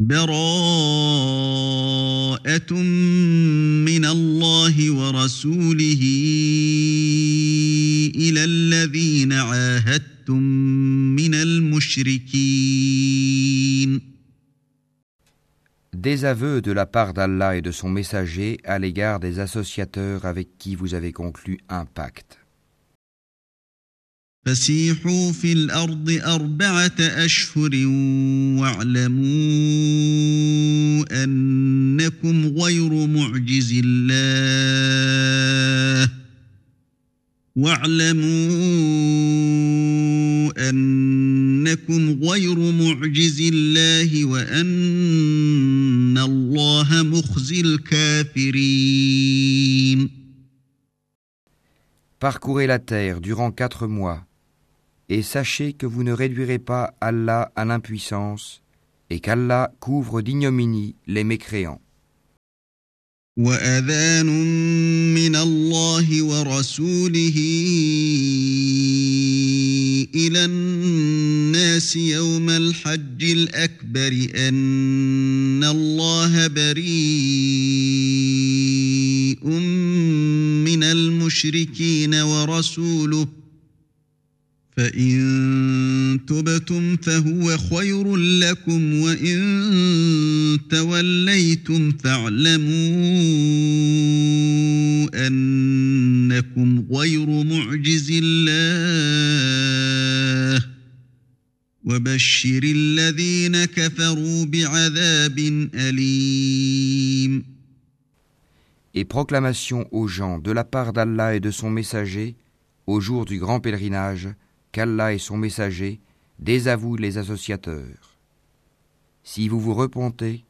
براءة من الله ورسوله إلى الذين عاهدتم من المشركين Désaveu de la part d'Allah et de son messager à l'égard des associateurs avec qui vous avez conclu un pacte. فسيحوا في الأرض أربعة أشهر واعلموا أنكم غير معجز الله. واعلموا أنكم غير معجز الله وأن الله مخزي الكافرين. Parcourez la terre durant quatre mois. Et sachez que vous ne réduirez pas Allah à l'impuissance et qu'Allah couvre d'ignominie les mécréants. وأذان من الله ورسوله إلى الناس يوم الحج الأكبر أن الله بريء من المشركين ورسوله فإن تبتم فهو خير لكم وإن توليتم فاعلموا أنكم غير معجز الله وبشر الذين كفروا بعذاب أليم Et proclamation aux gens de la part d'Allah et de son messager au jour du grand pèlerinage qu'Allah et son messager désavouent les associateurs. Si vous vous repentez,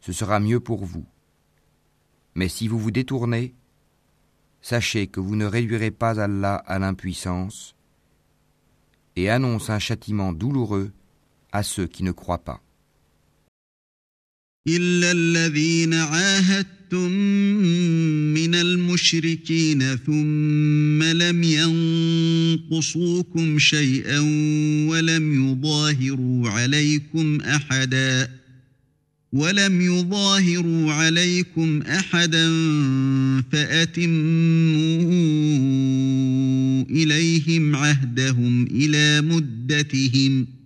ce sera mieux pour vous. Mais si vous vous détournez, sachez que vous ne réduirez pas Allah à l'impuissance et annonce un châtiment douloureux à ceux qui ne croient pas. عاهدتم من المشركين ثم لم ينقصوكم شيئا ولم يظاهروا عليكم أحدا ولم يظاهروا عليكم أحدا فأتموا إليهم عهدهم إلى مدتهم ۖ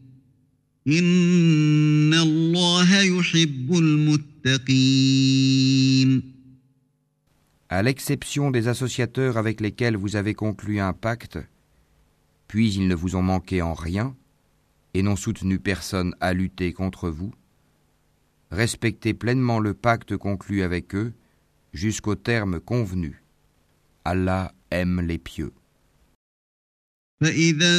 À l'exception des associateurs avec lesquels vous avez conclu un pacte, puis ils ne vous ont manqué en rien et n'ont soutenu personne à lutter contre vous, respectez pleinement le pacte conclu avec eux jusqu'au terme convenu. Allah aime les pieux. فإذا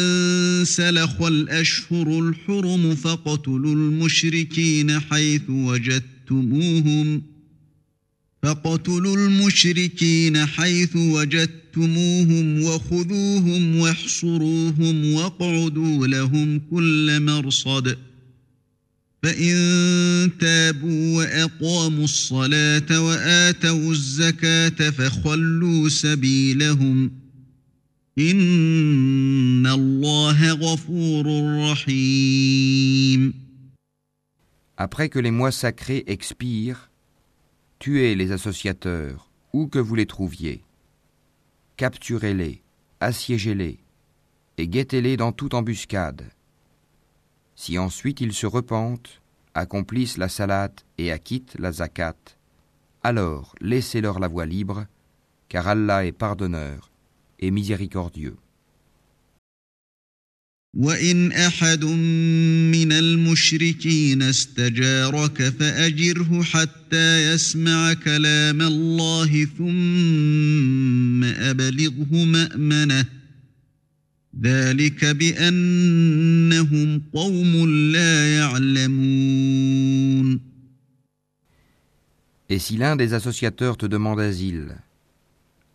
انسلخ الأشهر الحرم فاقتلوا المشركين حيث وجدتموهم فاقتلوا المشركين حيث وجدتموهم وخذوهم واحصروهم واقعدوا لهم كل مرصد. فإن تابوا وأقاموا الصلاة وآتوا الزكاة فخلوا سبيلهم ۖ. Après que les mois sacrés expirent, tuez les associateurs, où que vous les trouviez. Capturez-les, assiégez-les, et guettez-les dans toute embuscade. Si ensuite ils se repentent, accomplissent la salate et acquittent la zakat, alors laissez-leur la voie libre, car Allah est pardonneur, et miséricordieux. وإن أحد من المشركين استجارك فأجره حتى يسمع كلام الله ثم أبلغه مأمنه ذلك بأنهم قوم لا يعلمون Et si l'un des associateurs te demande asile,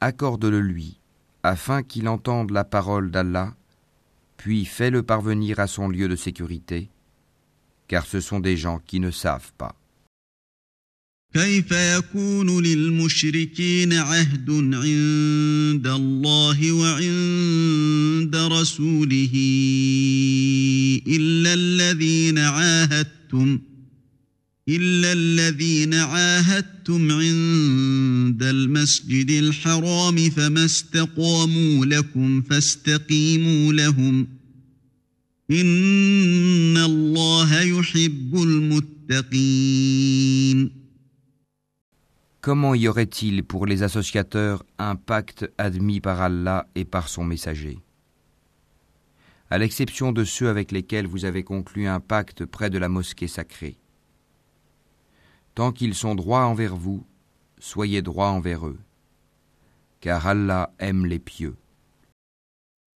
accorde-le lui afin qu'il entende la parole d'Allah, puis fais-le parvenir à son lieu de sécurité, car ce sont des gens qui ne savent pas. كيف يكون للمشركين عهد عند الله وعند رسوله إلا الذين عاهدتم إلا الذين عاهدتم عند المسجد الحرام فما استقاموا لكم فاستقيموا لهم ۖ Comment y aurait-il pour les associateurs un pacte admis par Allah et par son messager? À l'exception de ceux avec lesquels vous avez conclu un pacte près de la mosquée sacrée. Tant qu'ils sont droits envers vous, soyez droits envers eux, car Allah aime les pieux.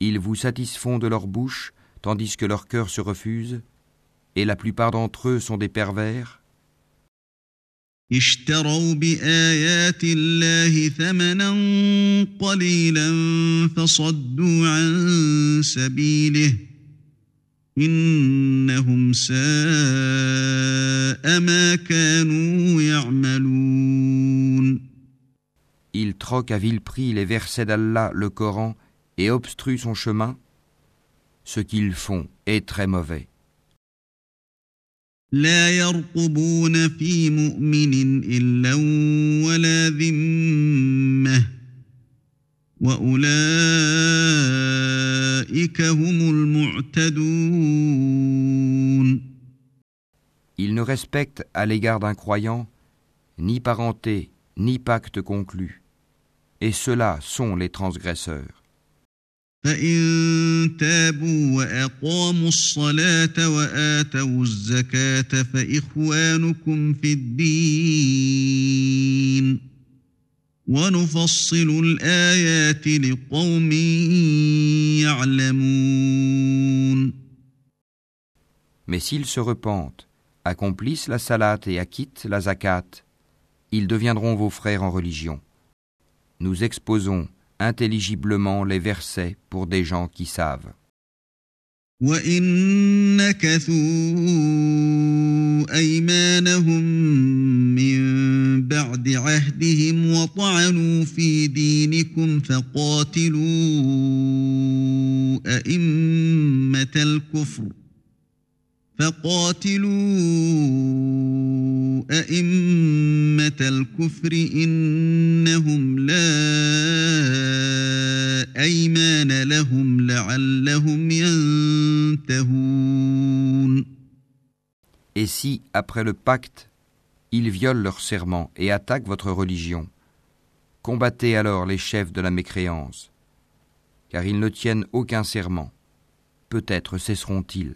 Ils vous satisfont de leur bouche, tandis que leur cœur se refuse, et la plupart d'entre eux sont des pervers. Ils troquent à vil prix les versets d'Allah, le Coran, et obstruent son chemin. Ce qu'ils font est très mauvais. لا يرقبون في مؤمن إلا ولا ذمة وأولئك هم المعتدون Ils ne respectent à l'égard d'un croyant ni parenté, ni pacte conclu, et ceux-là sont les transgresseurs. فإن تابوا وأقاموا الصلاة وآتوا الزكاة فإخوانكم في الدين ونفصل الآيات لقوم يعلمون Mais s'ils se repentent, accomplissent la salat et acquittent la zakat, ils deviendront vos frères en religion. Nous exposons intelligiblement les versets pour des gens qui savent. وإن نكثوا أيمانهم من بعد عهدهم وطعنوا في دينكم فقاتلوا أئمة الكفر فقاتلوا أئمة الكفر إنهم لا أيمان لهم لعلهم ينتهون Et si, après le pacte, ils violent leur serment et attaquent votre religion, combattez alors les chefs de la mécréance, car ils ne tiennent aucun serment. Peut-être cesseront-ils.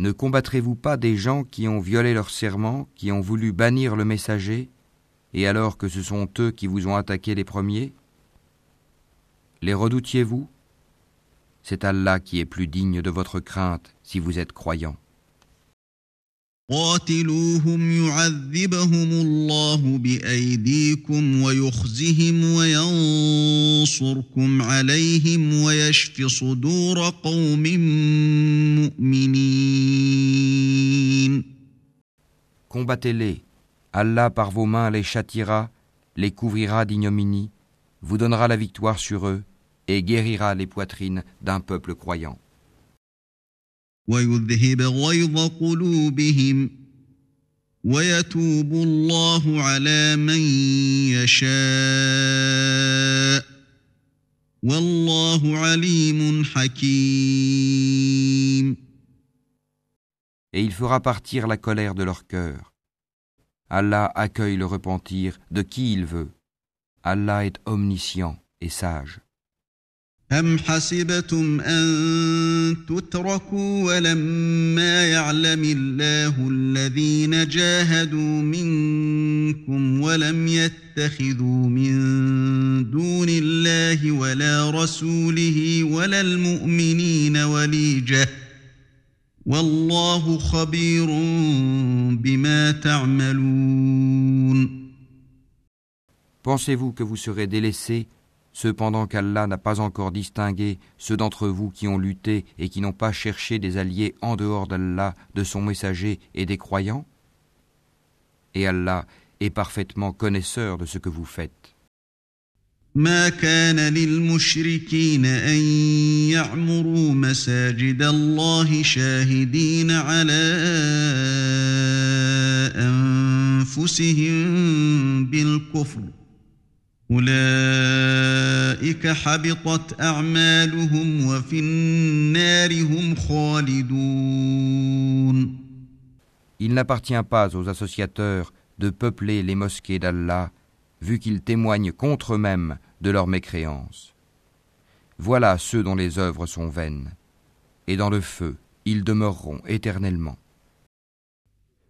Ne combattrez-vous pas des gens qui ont violé leur serment, qui ont voulu bannir le messager, et alors que ce sont eux qui vous ont attaqué les premiers? Les redoutiez-vous? C'est Allah qui est plus digne de votre crainte si vous êtes Combattez-les. Allah par vos mains les châtira, les couvrira d'ignominie, vous donnera la victoire sur eux et guérira les poitrines d'un peuple croyant. ويذهب غيظ قلوبهم ويتوب الله على من يشاء والله عليم حكيم et il fera partir la colère de leur cœur. Allah accueille le repentir de qui il veut. Allah est omniscient et sage. أم حسبتم أن تتركوا ولما يعلم الله الذين جاهدوا منكم ولم يتخذوا من دون الله ولا رسوله ولا المؤمنين وليجة والله خبير بما تعملون. Pensez-vous que vous serez délaissés cependant qu'Allah n'a pas encore distingué ceux d'entre vous qui ont lutté et qui n'ont pas cherché des alliés en dehors d'Allah, de son messager et des croyants Et Allah est parfaitement connaisseur de ce que vous faites. Il n'appartient pas aux associateurs de peupler les mosquées d'Allah, vu qu'ils témoignent contre eux-mêmes de leur mécréance. Voilà ceux dont les œuvres sont vaines, et dans le feu ils demeureront éternellement.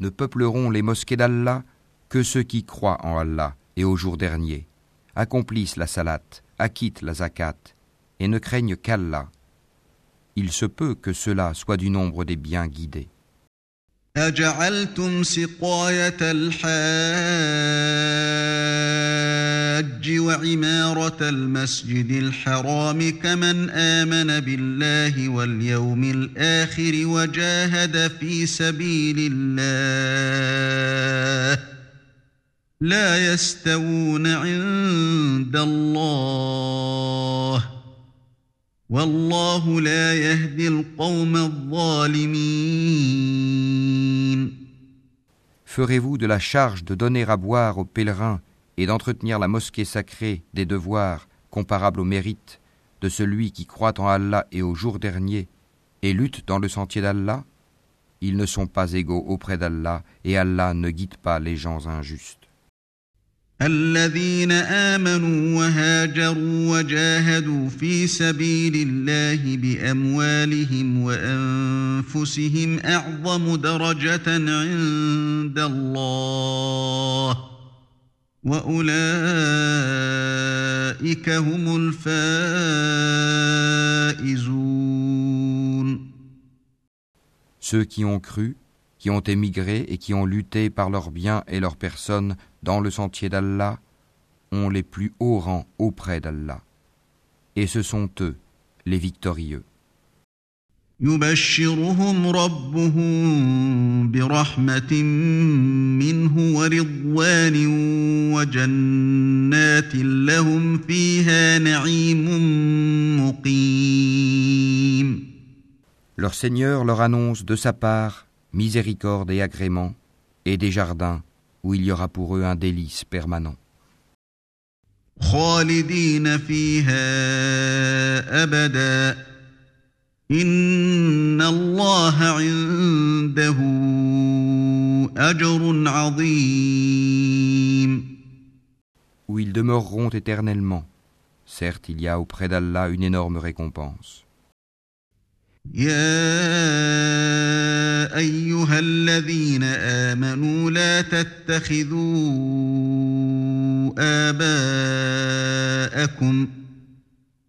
Ne peupleront les mosquées d'Allah que ceux qui croient en Allah et au jour dernier, accomplissent la salat, acquittent la zakat et ne craignent qu'Allah. Il se peut que cela soit du nombre des bien guidés. الحج وعمارة المسجد الحرام كمن آمن بالله واليوم الآخر وجاهد في سبيل الله لا يستوون عند الله والله لا يهدي القوم الظالمين. Ferez-vous de la charge de donner à boire aux pèlerins et d'entretenir la mosquée sacrée des devoirs comparables au mérite de celui qui croit en Allah et au jour dernier et lutte dans le sentier d'Allah, ils ne sont pas égaux auprès d'Allah et Allah ne guide pas les gens injustes. Ceux qui ont cru, qui ont émigré et qui ont lutté par leurs biens et leurs personnes dans le sentier d'Allah ont les plus hauts rangs auprès d'Allah. Et ce sont eux, les victorieux. يبشرهم ربهم برحمة منه ورضوان وجنات لهم فيها نعيم مقيم Leur Seigneur leur annonce de sa part miséricorde et agrément et des jardins où il y aura pour eux un délice permanent. خالدين فيها أبداً Où ils demeureront éternellement. Certes, il y a auprès d'Allah une énorme récompense. لا تتخذوا آباءكم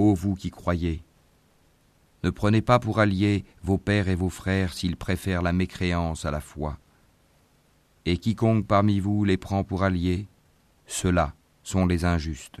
Ô vous qui croyez, ne prenez pas pour alliés vos pères et vos frères s'ils préfèrent la mécréance à la foi. Et quiconque parmi vous les prend pour alliés, ceux-là sont les injustes.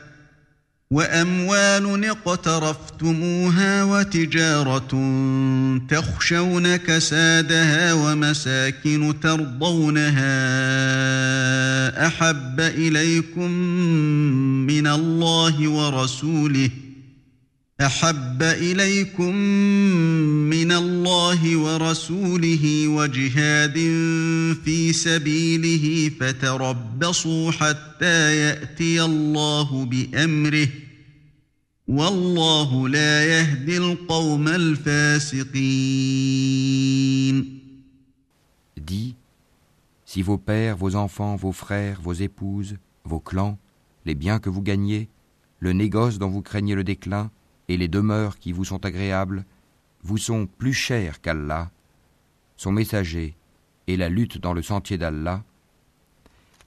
وأموال اقترفتموها وتجارة تخشون كسادها ومساكن ترضونها أحب إليكم من الله ورسوله احب اليكم من الله ورسوله وجهاد في سبيله فتربصوا حتى ياتي الله بامره والله لا يهدي القوم الفاسقين Dis, si vos pères, vos enfants, vos frères, vos épouses, vos clans, les biens que vous gagnez, le négoce dont vous craignez le déclin, et les demeures qui vous sont agréables vous sont plus chers qu'Allah, son messager et la lutte dans le sentier d'Allah,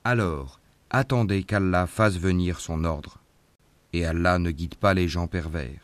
alors attendez qu'Allah fasse venir son ordre, et Allah ne guide pas les gens pervers.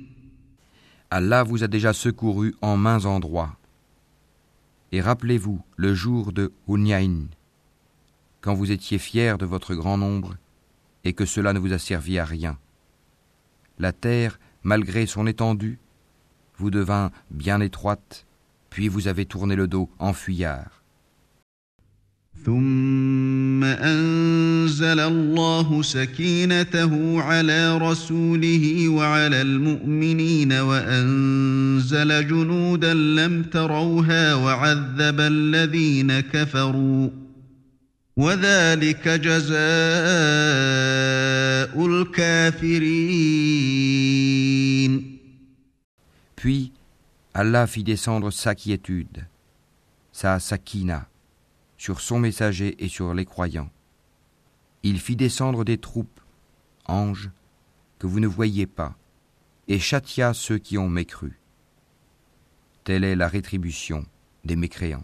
Allah vous a déjà secouru en mains endroits. Et rappelez-vous le jour de Hunyain, quand vous étiez fiers de votre grand nombre et que cela ne vous a servi à rien. La terre, malgré son étendue, vous devint bien étroite, puis vous avez tourné le dos en fuyard. ثم أنزل الله سكينته على رسوله وعلى المؤمنين وأنزل جنودا لم تروها وعذب الذين كفروا وذلك جزاء الكافرين. Puis Allah fit descendre sa quiétude, sa sakina, sur son messager et sur les croyants. Il fit descendre des troupes, anges, que vous ne voyiez pas, et châtia ceux qui ont mécru. Telle est la rétribution des mécréants.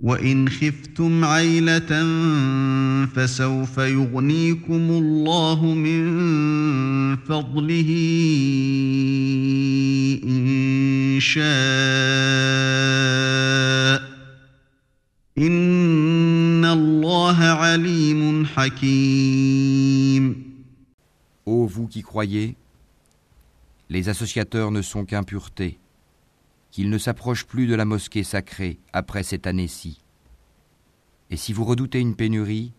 وإن خفتم عيلة فسوف يغنيكم الله من فضله إن شاء إن الله عليم حكيم Ô vous qui croyez, les associateurs ne sont qu'impuretés. qu'il ne s'approche plus de la mosquée sacrée après cette année-ci. Et si vous redoutez une pénurie,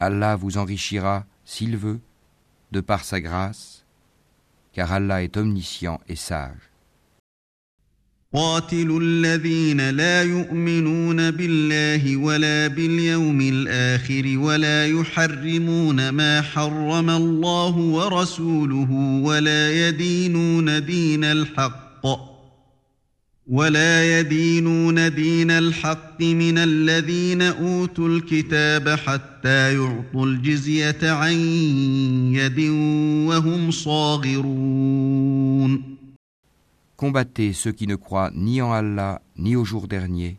Allah vous enrichira, s'il veut, de par sa grâce, car Allah est omniscient et sage. قاتلوا الذين لا يؤمنون بالله ولا باليوم الآخر ولا يحرمون ما حرم الله ورسوله ولا يدينون دين الحق ولا يدينون دين الحق من الذين أوتوا الكتاب حتى يعطوا الجزية عن يد وهم صاغرون Combattez ceux qui ne croient ni en Allah ni au jour dernier,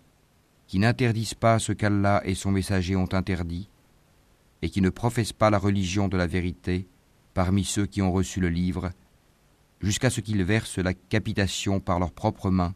qui n'interdisent pas ce qu'Allah et son messager ont interdit, et qui ne professent pas la religion de la vérité parmi ceux qui ont reçu le livre, jusqu'à ce qu'ils versent la capitation par leurs propres mains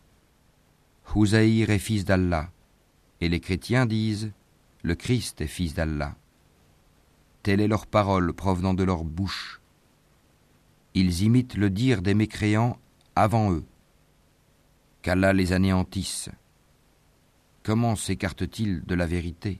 Houzaïr est fils d'Allah, et les chrétiens disent Le Christ est fils d'Allah. Telle est leur parole provenant de leur bouche. Ils imitent le dire des mécréants avant eux. Qu'Allah les anéantisse. Comment s'écartent-ils de la vérité?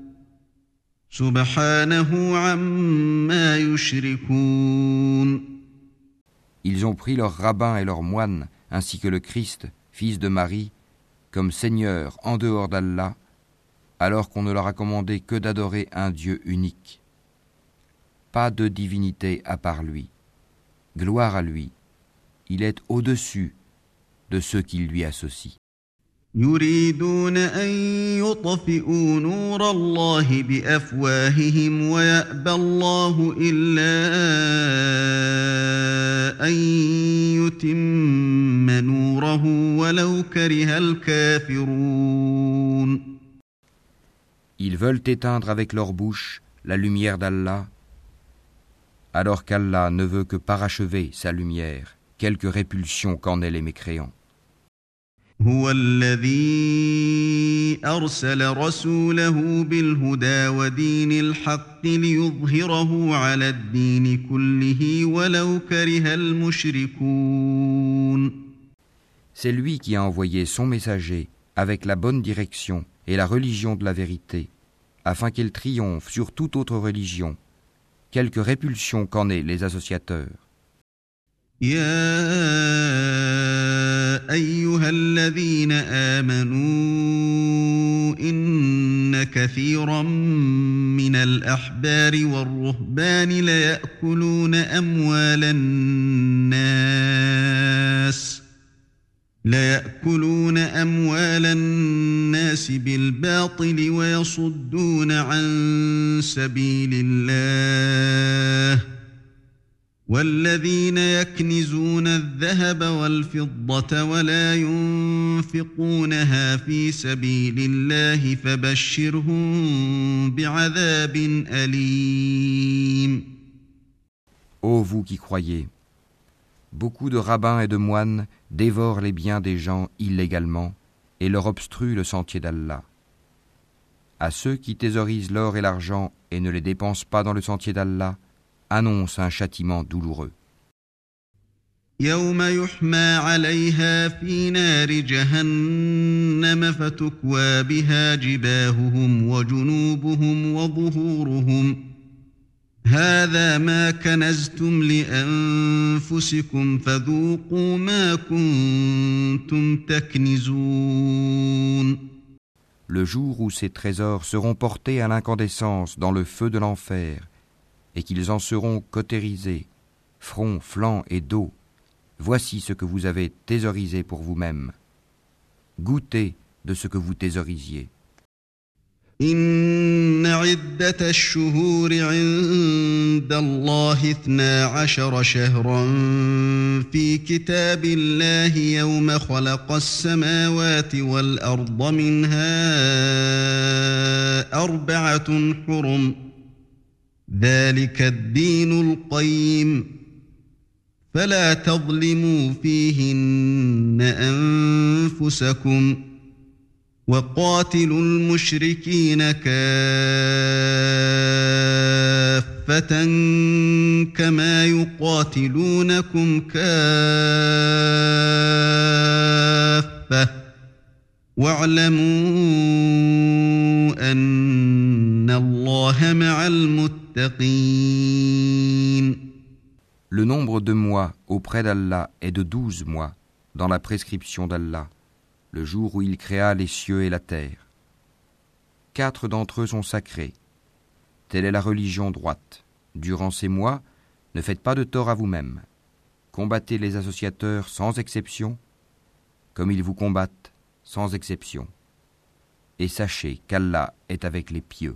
Ils ont pris leurs rabbins et leurs moines, ainsi que le Christ, fils de Marie, comme Seigneur en dehors d'Allah, alors qu'on ne leur a commandé que d'adorer un Dieu unique. Pas de divinité à part lui. Gloire à lui. Il est au-dessus de ceux qui lui associent. يريدون أن يطفئوا نور الله بأفواههم ويأبى الله إلا أن يتم نوره ولو كره الكافرون Ils veulent éteindre avec leur bouche la lumière d'Allah, alors qu'Allah ne veut que parachever sa lumière, quelque répulsion qu'en aient les mécréants. هو الذي أرسل رسوله بالهدى ودين الحق ليظهره على الدين كله ولو كره المشركون C'est lui qui a envoyé son messager avec la bonne direction et la religion de la vérité, afin qu'elle triomphe sur toute autre religion, quelque répulsion qu'en aient les associateurs. يا أيها الذين آمنوا إن كثيرا من الأحبار والرهبان ليأكلون أموال الناس ليأكلون أموال الناس بالباطل ويصدون عن سبيل الله والذين يكنزون الذهب والفضة ولا ينفقونها في سبيل الله فبشرهم بعذاب أليم Ô vous qui croyez, beaucoup de rabbins et de moines dévorent les biens des gens illégalement et leur obstruent le sentier d'Allah. À ceux qui thésaurisent l'or et l'argent et ne les dépensent pas dans le sentier d'Allah, annonce un châtiment douloureux. يوم يحمى عليها في نار جهنم فتكوى بها جباههم وجنوبهم وظهورهم هذا ما كنزتم لأنفسكم فذوقوا ما كنتم تكنزون Le jour où ces trésors seront portés à l'incandescence dans le feu de l'enfer, et qu'ils en seront cautérisés, front, flanc et dos, Voici ce que vous avez thésaurisé pour vous-même. Goûtez de ce que vous thésaurisiez. إن عدة الشهور عند الله اثنا عشر شهرا في كتاب الله يوم خلق السماوات والأرض منها أربعة حرم ذلك الدين القيم. فلا تظلموا فيهن أنفسكم ۖ وقاتلوا المشركين كافة كما يقاتلونكم كافة. واعلموا أن الله مع المتقين. Le nombre de mois auprès d'Allah est de douze mois dans la prescription d'Allah. le jour où il créa les cieux et la terre. Quatre d'entre eux sont sacrés. Telle est la religion droite. Durant ces mois, ne faites pas de tort à vous-même. Combattez les associateurs sans exception, comme ils vous combattent sans exception. Et sachez qu'Allah est avec les pieux.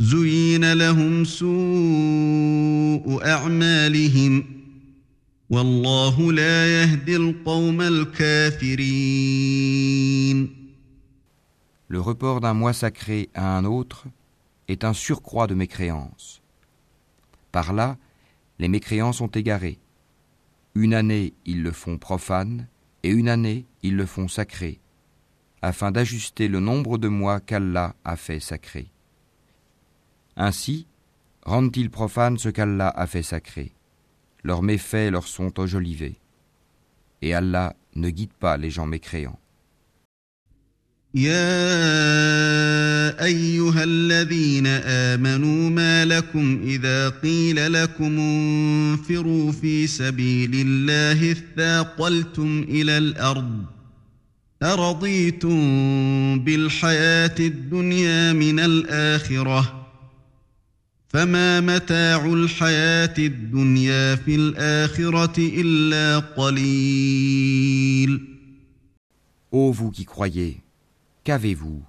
زين لهم سوء أعمالهم والله لا يهدي القوم الكافرين Le report d'un mois sacré à un autre est un surcroît de mécréance. Par là, les mécréants sont égarés. Une année, ils le font profane, et une année, ils le font sacré, afin d'ajuster le nombre de mois qu'Allah a fait sacré. Ainsi, rendent-ils profanes ce qu'Allah a fait sacré. Leurs méfaits leur sont enjolivés. Et Allah ne guide pas les gens mécréants. يا أيها الذين آمنوا ما لكم إذا قيل لكم انفروا في سبيل الله اثاقلتم إلى الأرض أرضيتم بالحياة الدنيا من الآخرة فما متاع الحياة الدنيا في الآخرة إلا قليل Ô vous qui croyez, qu'avez-vous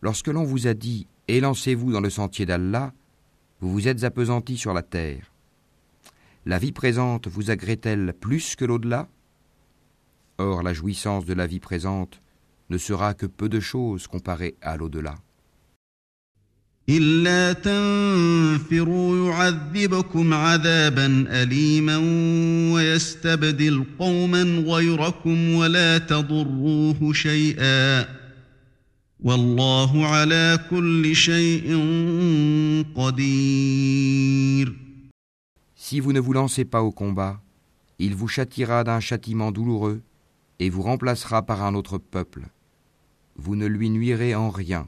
Lorsque l'on vous a dit Élancez-vous dans le sentier d'Allah, vous vous êtes appesantis sur la terre. La vie présente vous agrée-t-elle plus que l'au-delà Or la jouissance de la vie présente ne sera que peu de choses comparée à l'au-delà. إلا تنفروا يعذبكم عذابا أليما ويستبدل قوما غيركم ولا تضروه شيئا والله على كل شيء قدير Si vous ne vous lancez pas au combat, il vous châtiera d'un châtiment douloureux et vous remplacera par un autre peuple. Vous ne lui nuirez en rien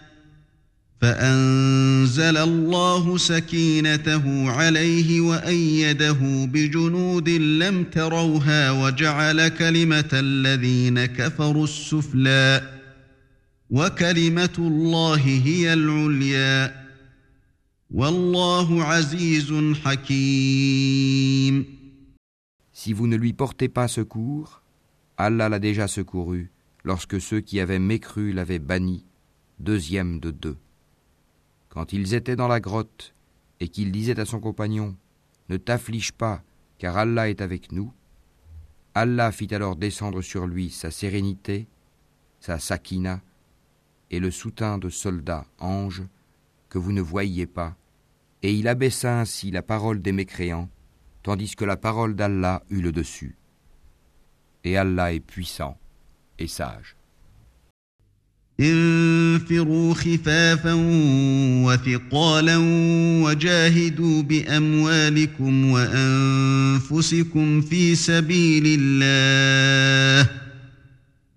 فأنزل الله سكينته عليه وأيده بجنود لم تروها وجعل كلمة الذين كفروا السفلى وكلمة الله هي العليا والله عزيز حكيم Si vous ne lui portez pas secours, Allah l'a déjà secouru lorsque ceux qui avaient mécru l'avaient banni, deuxième de deux. Quand ils étaient dans la grotte et qu'il disait à son compagnon Ne t'afflige pas, car Allah est avec nous, Allah fit alors descendre sur lui sa sérénité, sa sakina, et le soutien de soldats, anges, que vous ne voyiez pas, et il abaissa ainsi la parole des mécréants, tandis que la parole d'Allah eut le dessus. Et Allah est puissant et sage. انفروا خفافا وثقالا وجاهدوا باموالكم وانفسكم في سبيل الله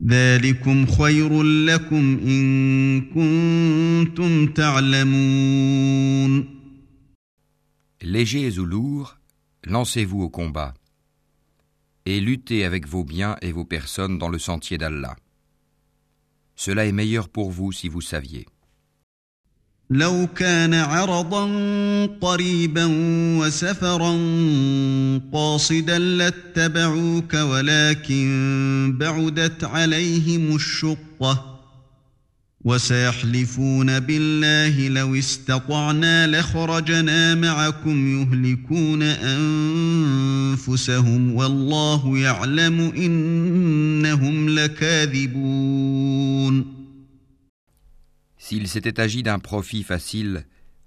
ذلكم خير لكم ان كنتم تعلمون Légers ou lourds, lancez-vous au combat et luttez avec vos biens et vos personnes dans le sentier d'Allah. Cela est meilleur pour vous si vous saviez. لو كان عرضا قريبا وسفرا قاصدا لاتبعوك ولكن بعدت عليهم الشقة وسيحلفون بالله لو استطعنا لخرجنا معكم يهلكون أنفسهم والله يعلم لكاذبون S'il s'était agi d'un profit facile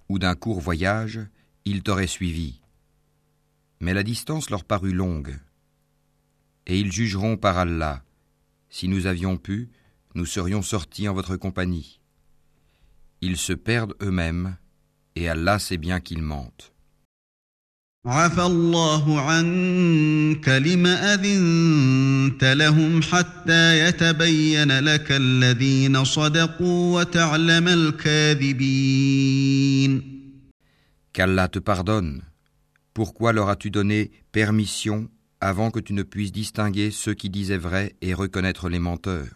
ou d'un court voyage, ils t'auraient suivi. Mais la distance leur parut longue. Et ils jugeront par Allah. Si nous avions pu, nous serions sortis en votre compagnie. Ils se perdent eux-mêmes, et Allah sait bien qu'ils mentent. عفى الله عنك لم أذنت لهم حتى يتبين لك الذين صدقوا وتعلم الكاذبين Qu'Allah te pardonne. Pourquoi leur as-tu donné permission avant que tu ne puisses distinguer ceux qui disaient vrai et reconnaître les menteurs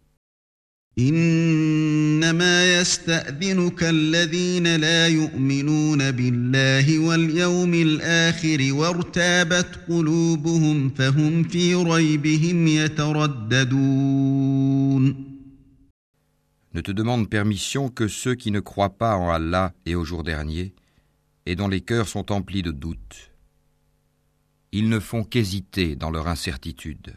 انما يستاذنك الذين لا يؤمنون بالله واليوم الاخر وارتابت قلوبهم فهم في ريبهم يترددون Ne te demande permission que ceux qui ne croient pas en Allah et au jour dernier, et dont les cœurs sont emplis de doutes. Ils ne font qu'hésiter dans leur incertitude.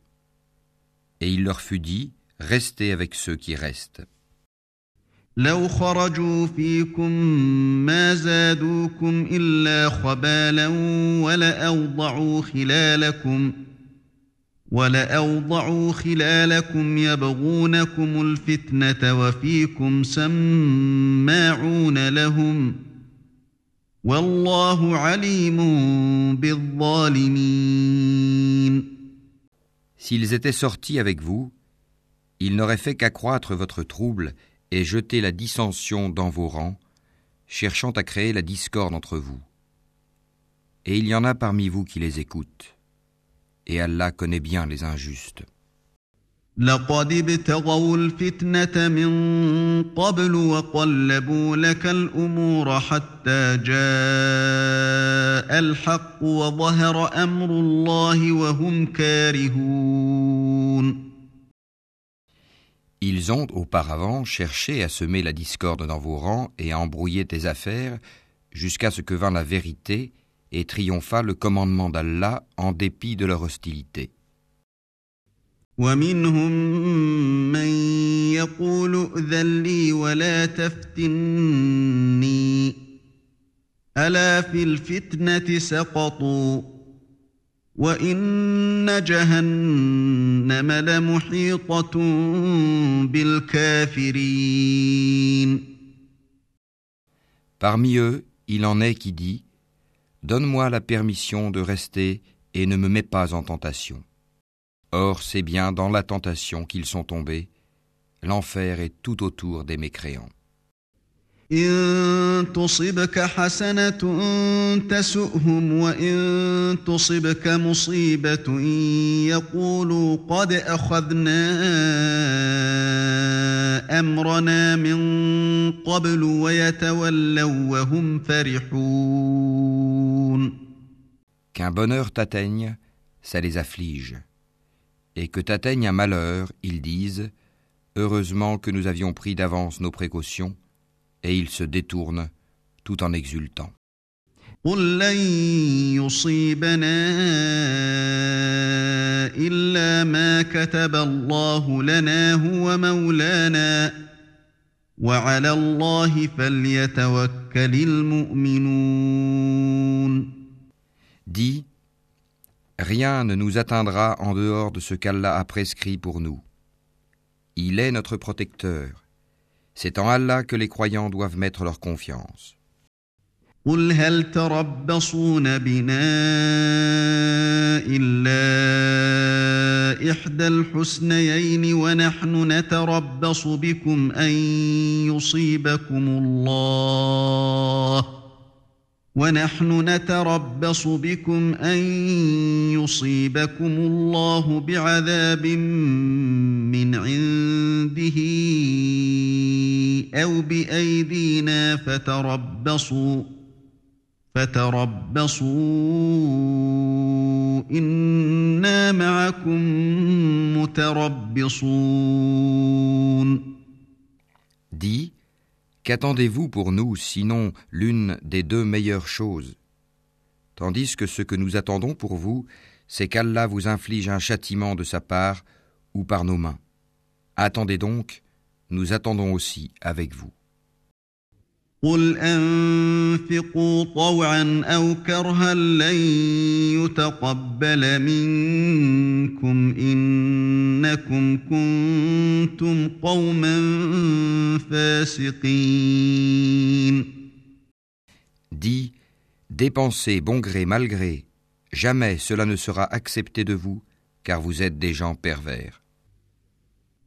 et il leur fut dit, restez avec ceux qui restent. لو خرجوا فيكم ما زادوكم إلا خبالا ولأوضعوا خلالكم ولأوضعوا خلالكم يبغونكم الفتنة وفيكم سماعون لهم والله عليم بالظالمين S'ils étaient sortis avec vous, ils n'auraient fait qu'accroître votre trouble et jeter la dissension dans vos rangs, cherchant à créer la discorde entre vous. Et il y en a parmi vous qui les écoutent. Et Allah connaît bien les injustes. لقد ابتغوا الفتنة من قبل وقلبوا لك الأمور حتى جاء الحق وظهر أمر الله وهم كارهون Ils ont auparavant cherché à semer la discorde dans vos rangs et à embrouiller tes affaires jusqu'à ce que vint la vérité et triompha le commandement d'Allah en dépit de leur hostilité. ومنهم من يقول ائذن لي ولا تفتني ألا في الفتنة سقطوا وإن جهنم لمحيطة بالكافرين Parmi eux, il en est qui dit Donne-moi la permission de rester et ne me mets pas en tentation. Or, c'est bien dans la tentation qu'ils sont tombés. L'enfer est tout autour des mécréants. إن تصبك حسنة تسؤهم وإن تصبك مصيبة يقولوا قد أخذنا أمرنا من قبل ويتولوا وهم فرحون Qu'un bonheur t'atteigne, ça les afflige. Et que t'atteigne un malheur, ils disent Heureusement que nous avions pris d'avance nos précautions et il se détourne tout en exultant. قل لن يصيبنا إلا ما كتب الله لنا هو مولانا وعلى الله فليتوكل المؤمنون Dis, rien ne nous atteindra en dehors de ce qu'Allah a prescrit pour nous. Il est notre protecteur. C'est en Allah que les croyants doivent mettre leur confiance. قل هل تربصون بنا إلا إحدى الحسنيين ونحن نتربص بكم أن يصيبكم الله ونحن نتربص بكم أن يصيبكم الله بعذاب من عنده أو بأيدينا فتربصوا فتربصوا. إنا معكم متربصون. Dis, qu'attendez-vous pour nous sinon l'une des deux meilleures choses Tandis que ce que nous attendons pour vous, c'est qu'Allah vous inflige un châtiment de sa part ou par nos mains. Attendez donc, nous attendons aussi avec vous. قل أنفقوا طوعا أو كرها لن يتقبل منكم إنكم كنتم قوما فاسقين Dis, dépensez bon gré mal gré, jamais cela ne sera accepté de vous, car vous êtes des gens pervers.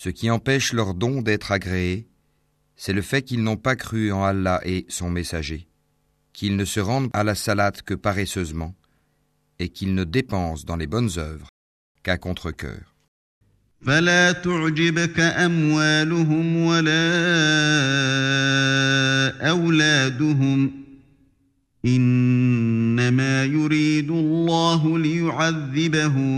Ce qui empêche leur don d'être agréé, c'est le fait qu'ils n'ont pas cru en Allah et son messager, qu'ils ne se rendent à la salate que paresseusement, et qu'ils ne dépensent dans les bonnes œuvres qu'à contre-cœur. فلا تعجبك أموالهم ولا أولادهم إنما يريد الله ليعذبهم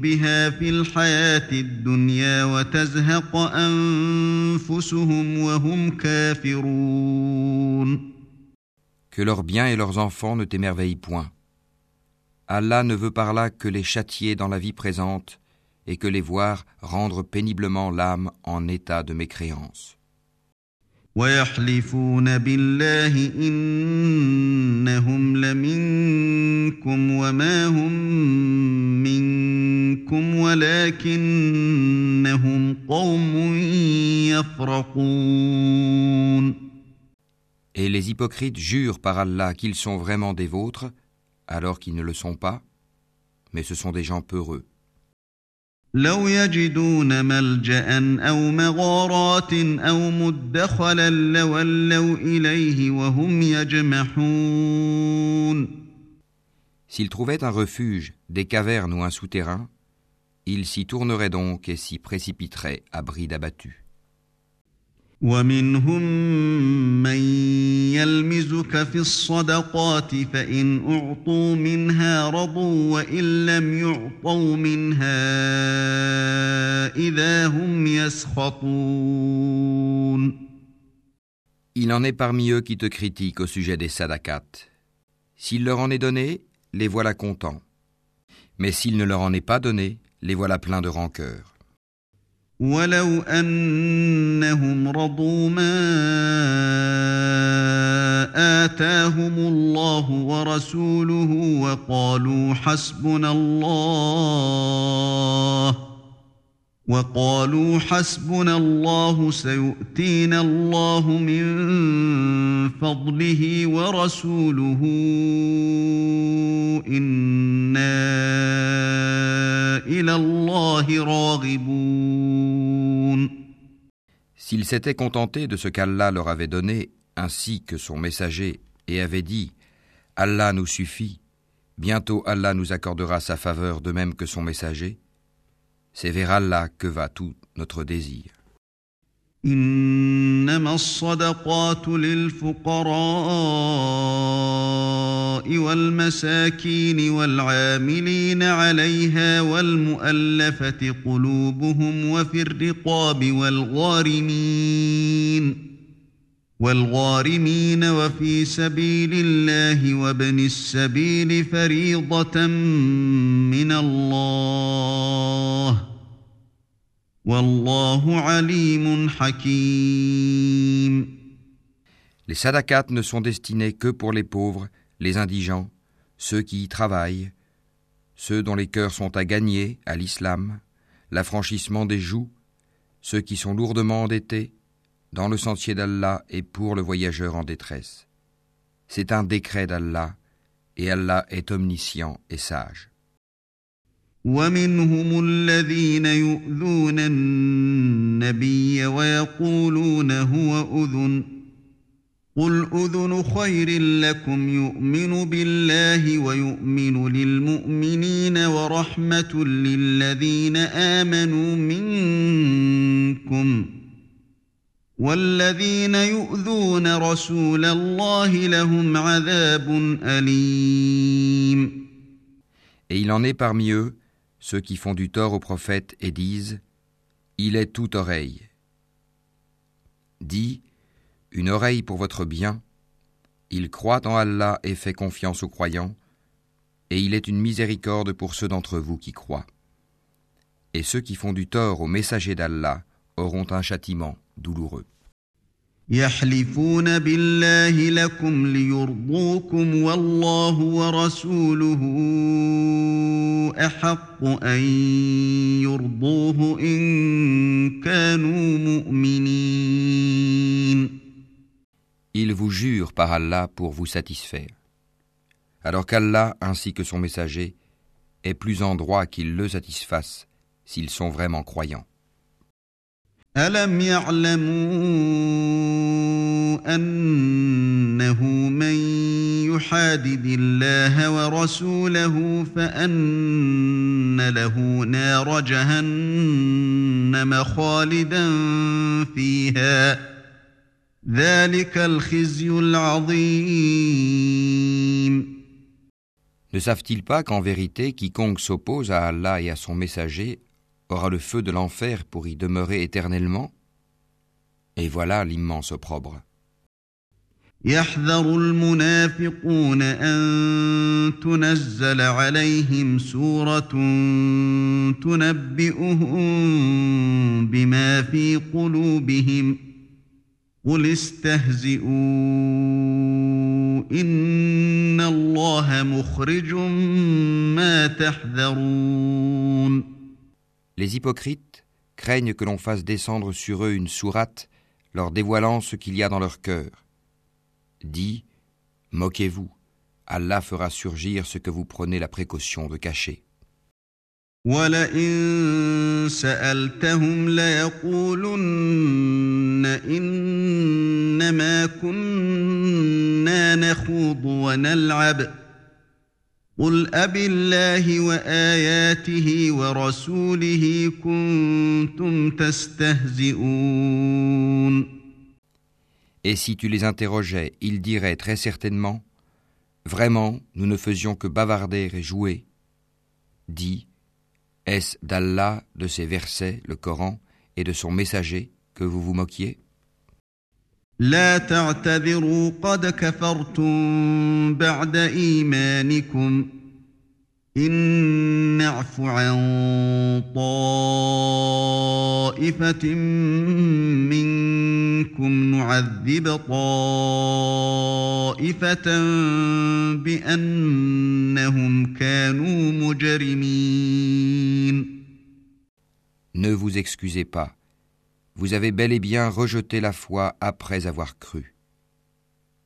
بها في الحياة الدنيا وتزهق أنفسهم وهم كافرون Que leurs biens et leurs enfants ne t'émerveillent point. Allah ne veut par là que les châtier dans la vie présente et que les voir rendre péniblement l'âme en état de mécréance. ويحلفون بالله إنهم لمنكم وما هم منكم ولكنهم قوم يفرقون Et les hypocrites jurent par Allah qu'ils sont vraiment des vôtres, alors qu'ils ne le sont pas, mais ce sont des gens peureux. لو يجدون ملجأ أو مغارات أو مدخلا لولوا إليه وهم يجمحون S'ils trouvaient un refuge, des cavernes ou un souterrain, ils s'y tourneraient donc et s'y précipiteraient à bride abattue. ومنهم من يلمزك في الصدقات فإن أعطوا منها رضوا وإن لم يعطوا منها إذا هم يسخطون Il en est parmi eux qui te critiquent au sujet des sadakats. S'il leur en est donné, les voilà contents. Mais s'il ne leur en est pas donné, les voilà pleins de rancœur. ولو أنهم رضوا ما آتاهم الله ورسوله وقالوا حسبنا الله وقالوا حسبنا الله سيؤتينا الله من فضله ورسوله إنا إلى الله راغبون S'ils s'étaient contentés de ce qu'Allah leur avait donné, ainsi que son messager, et avaient dit Allah nous suffit, bientôt Allah nous accordera sa faveur de même que son messager, C'est vers Allah que va tout notre désir. إنما الصدقات للفقراء والمساكين والعاملين عليها والمؤلفة قلوبهم وفي الرقاب والغارمين والغارمين وفي سبيل الله وابن السبيل فريضة من الله والله عليم حكيم Les sadakats ne sont destinés que pour les pauvres, les indigents, ceux qui y travaillent, ceux dont les cœurs sont à gagner à l'islam, l'affranchissement des joues, ceux qui sont lourdement endettés, dans le sentier d'Allah et pour le voyageur en détresse. C'est un décret d'Allah, et Allah est omniscient et sage. ومنهم الذين يؤذون النبي ويقولون هو أذن قل أذن خير لكم يؤمن بالله ويؤمن للمؤمنين ورحمة للذين آمنوا منكم والذين يؤذون رسول الله لهم عذاب أليم Et il en est parmi eux ceux qui font du tort au prophète et disent Il est toute oreille. Dis Une oreille pour votre bien. Il croit en Allah et fait confiance aux croyants, et il est une miséricorde pour ceux d'entre vous qui croient. Et ceux qui font du tort au messager d'Allah auront un châtiment douloureux. يحلفون بالله لكم ليرضوكم والله ورسوله احق ان يرضوه ان كانوا مؤمنين Ils vous jurent par Allah pour vous satisfaire. Alors qu'Allah ainsi que son messager est plus en droit qu'ils le satisfassent s'ils sont vraiment croyants. ألم يعلموا أنه من يحادد الله ورسوله فأن له نار جهنم خالدا فيها ذلك الخزي العظيم. Ne savent-ils pas qu'en vérité quiconque s'oppose à Allah et à son messager aura le feu de l'enfer pour y demeurer éternellement. Et voilà l'immense opprobre. يحذر المنافقون أن تنزل عليهم سورة تنبئهم بما في قلوبهم. قل استهزئوا إن الله مخرج ما تحذرون. Les hypocrites craignent que l'on fasse descendre sur eux une sourate leur dévoilant ce qu'il y a dans leur cœur. Dis, moquez-vous, Allah fera surgir ce que vous prenez la précaution de cacher. ولئن سألتهم ليقولن إنما كنا نخوض ونلعب قل أب الله وآياته ورسوله كنتم تستهزئون Et si tu les interrogeais, ils diraient très certainement Vraiment, nous ne faisions que bavarder et jouer. Dis Est-ce d'Allah, de ses versets, le Coran, et de son messager que vous vous moquiez لا تعتذروا قد كفرتم بعد إيمانكم إن نعف عن طائفة منكم نعذب طائفة بأنهم كانوا مجرمين Ne vous excusez pas. Vous avez bel et bien rejeté la foi après avoir cru.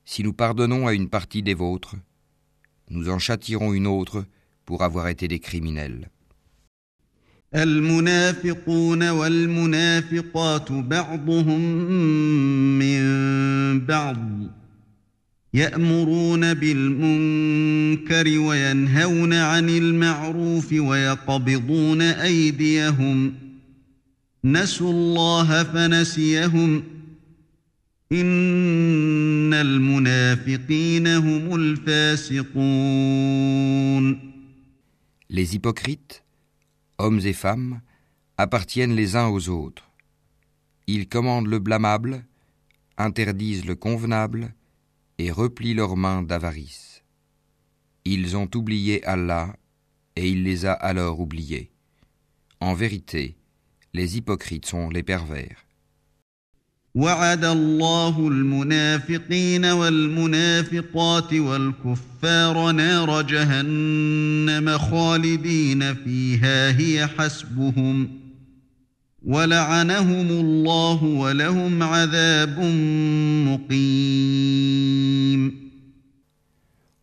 Si nous pardonnons à une partie des vôtres, nous en châtirons une autre pour avoir été des criminels. المنافقون والمنافقات بعضهم من بعض يأمرون بالمنكر وينهون عن المعروف ويقبضون أيديهم نسوا الله فنسيهم إن المنافقين هم الفاسقون Les hypocrites, hommes et femmes, appartiennent les uns aux autres. Ils commandent le blâmable, interdisent le convenable et replient leurs mains d'avarice. Ils ont oublié Allah et il les a alors oubliés. En vérité, les hypocrites sont les pervers. وعد الله المنافقين والمنافقات والكفار نار جهنم خالدين فيها هي حسبهم ولعنهم الله ولهم عذاب مقيم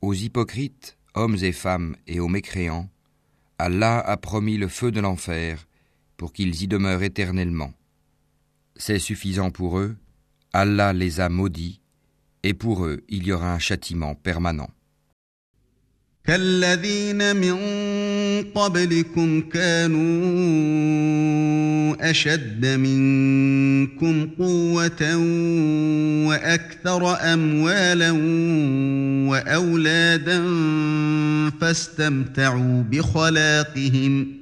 Aux hypocrites, hommes et femmes, et aux mécréants, Allah a promis le feu de l'enfer pour qu'ils y demeurent éternellement. c'est suffisant pour eux, Allah les a maudits, et pour eux il y aura un châtiment permanent. كالذين من قبلكم كانوا أشد منكم قوة وأكثر أموالا وأولادا فاستمتعوا بخلاقهم ۖ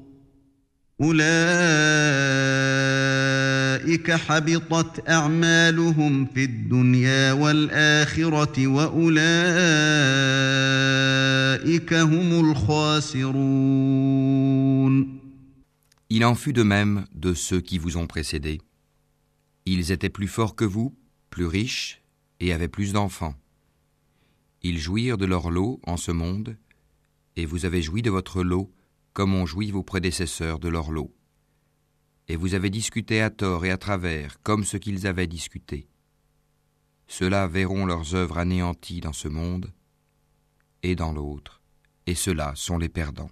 أولئك حبطت أعمالهم في الدنيا والآخرة وأولئك Il en fut de même de ceux qui vous ont précédés. Ils étaient plus forts que vous, plus riches, et avaient plus d'enfants. Ils jouirent de leur lot en ce monde, et vous avez joui de votre lot comme ont joui vos prédécesseurs de leur lot. Et vous avez discuté à tort et à travers comme ce qu'ils avaient discuté. Ceux-là verront leurs œuvres anéanties dans ce monde, et dans l'autre, et ceux-là sont les perdants.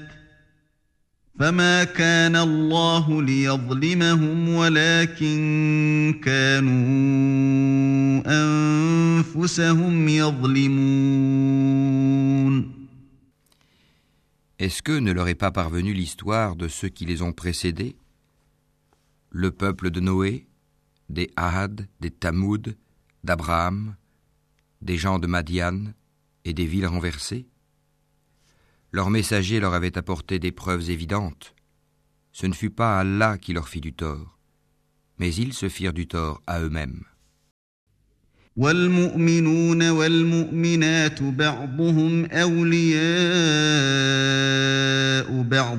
فما كان الله ليظلمهم ولكن كانوا أنفسهم يظلمون Est-ce que ne leur est pas parvenue l'histoire de ceux qui les ont précédés Le peuple de Noé, des Ahad, des Tamoud, d'Abraham, des gens de Madian et des villes renversées Leur messager leur avait apporté des preuves évidentes. Ce ne fut pas Allah qui leur fit du tort, mais ils se firent du tort à eux-mêmes. والمؤمنون والمؤمنات بعضهم أولياء بعض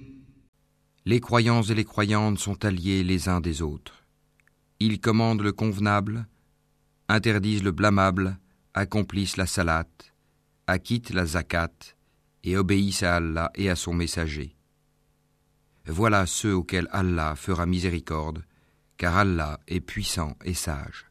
Les croyants et les croyantes sont alliés les uns des autres. Ils commandent le convenable, interdisent le blâmable, accomplissent la salat, acquittent la zakat et obéissent à Allah et à son messager. Voilà ceux auxquels Allah fera miséricorde, car Allah est puissant et sage.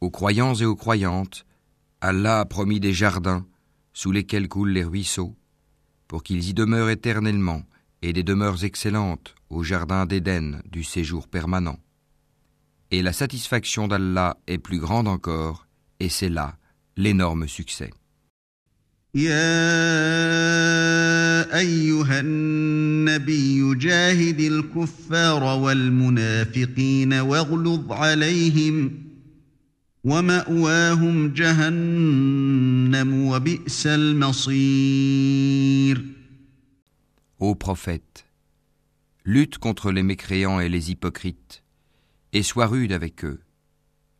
Aux croyants et aux croyantes, Allah a promis des jardins sous lesquels coulent les ruisseaux, pour qu'ils y demeurent éternellement, et des demeures excellentes au jardin d'Éden du séjour permanent. Et la satisfaction d'Allah est plus grande encore, et c'est là l'énorme succès. Ô prophète, lutte contre les mécréants et les hypocrites, et sois rude avec eux.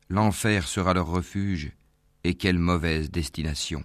L'enfer sera leur refuge, et quelle mauvaise destination.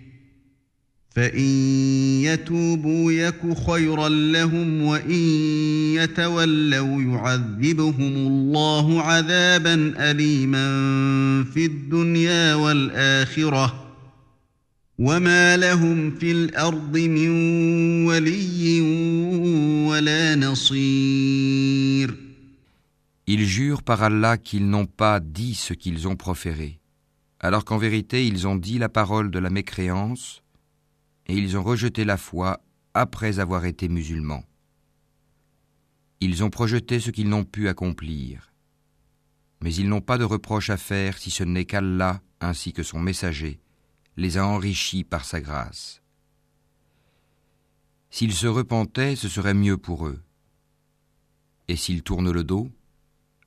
فإن يتوبوا يك خيرا لهم وإن يتولوا يعذبهم الله عذابا أليما في الدنيا والآخرة وما لهم في الأرض من ولي ولا نصير Ils jurent par Allah qu'ils n'ont pas dit ce qu'ils ont proféré, alors qu'en vérité ils ont dit la parole de la mécréance et ils ont rejeté la foi après avoir été musulmans. Ils ont projeté ce qu'ils n'ont pu accomplir. Mais ils n'ont pas de reproche à faire si ce n'est qu'Allah, ainsi que son messager, les a enrichis par sa grâce. S'ils se repentaient, ce serait mieux pour eux. Et s'ils tournent le dos,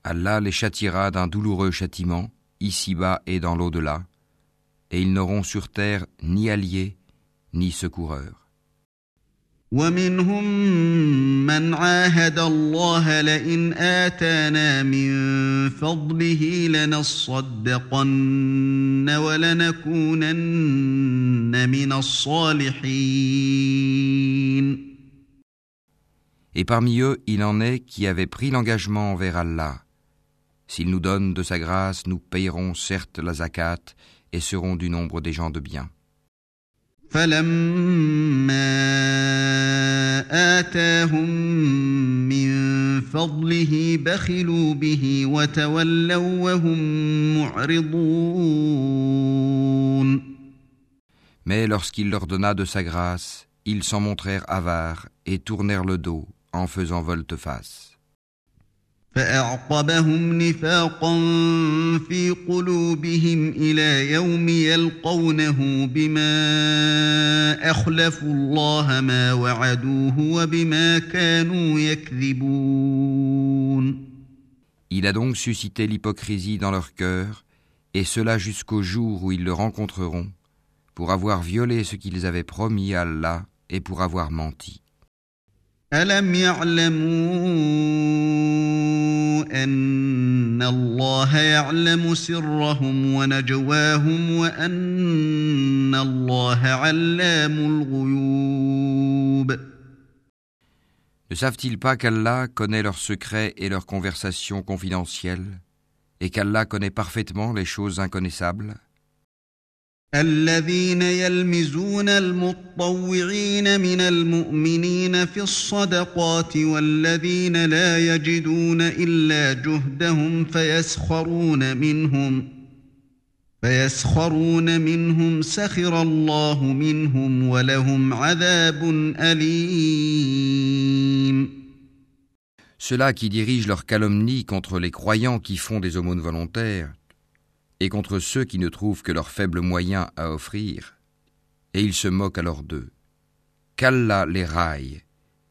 Allah les châtiera d'un douloureux châtiment, ici-bas et dans l'au-delà, et ils n'auront sur terre ni alliés, ni secoureur. Et parmi eux, il en est qui avaient pris l'engagement envers Allah. S'il nous donne de sa grâce, nous payerons certes la zakat et serons du nombre des gens de bien. فلما آتاهم من فضله بخلوا به وتولوا وهم معرضون Mais lorsqu'il leur donna de sa grâce, ils s'en montrèrent avares et tournèrent le dos en faisant volte-face. فأعقبهم نفاقا في قلوبهم إلى يوم يلقونه بما أخلفوا الله ما وعدوه وبما كانوا يكذبون Il a donc suscité l'hypocrisie dans leur cœur, et cela jusqu'au jour où ils le rencontreront, pour avoir violé ce qu'ils avaient promis à Allah et pour avoir menti. ألم يعلموا أن Ne savent-ils pas qu'Allah connaît leurs secrets et leurs conversations confidentielles, et qu'Allah connaît parfaitement les choses inconnaissables الذين يلمزون المطوعين من المؤمنين في الصدقات والذين لا يجدون إلا جهدهم فيسخرون منهم فيسخرون منهم سخر الله منهم ولهم عذاب أليم. Ceux-là qui dirigent leur calomnie contre les croyants qui font des aumônes volontaires et contre ceux qui ne trouvent que leurs faibles moyens à offrir, et ils se moquent alors d'eux. Qu'Allah les raille,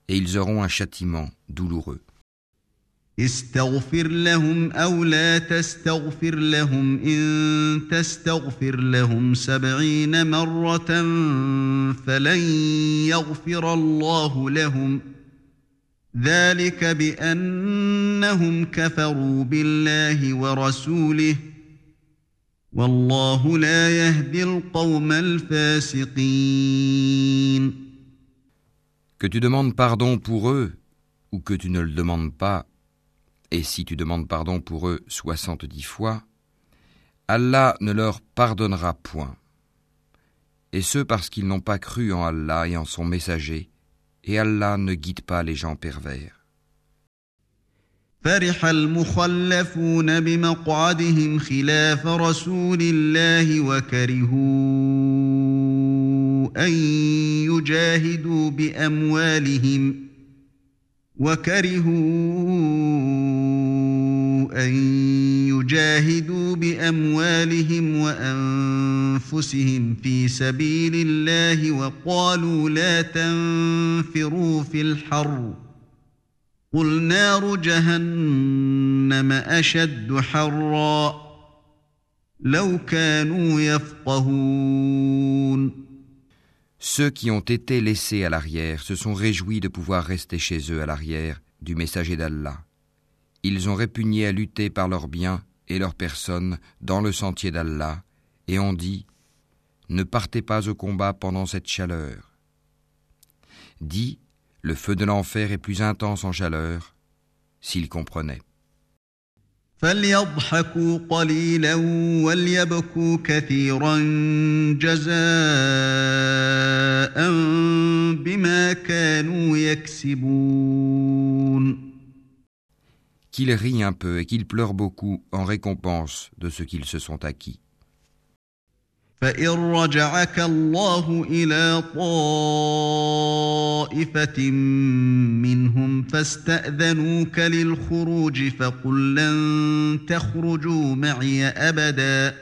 et ils auront un châtiment douloureux. استغفر لهم أو لا تستغفر لهم إن تستغفر لهم سبعين مرة فلن يغفر الله لهم ذلك بأنهم كفروا بالله ورسوله ۖ Que tu demandes pardon pour eux ou que tu ne le demandes pas, et si tu demandes pardon pour eux soixante-dix fois, Allah ne leur pardonnera point. Et ce parce qu'ils n'ont pas cru en Allah et en son messager, et Allah ne guide pas les gens pervers. فرح المخلفون بمقعدهم خلاف رسول الله وكرهوا أن يجاهدوا بأموالهم وكرهوا أن يجاهدوا بأموالهم وأنفسهم في سبيل الله وقالوا لا تنفروا في الحرّ. قل نار جهنم أشد حرا لو كانوا يفقهون Ceux qui ont été laissés à l'arrière se sont réjouis de pouvoir rester chez eux à l'arrière du messager d'Allah. Ils ont répugné à lutter par leurs biens et leurs personnes dans le sentier d'Allah et ont dit Ne partez pas au combat pendant cette chaleur. Dis le feu de l'enfer est plus intense en chaleur, s'ils comprenaient. Qu'ils rient un peu et qu'ils pleurent beaucoup en récompense de ce qu'ils se sont acquis. فإن رجعك الله إلى طائفة منهم فاستأذنوك للخروج فقل لن تخرجوا معي أبداً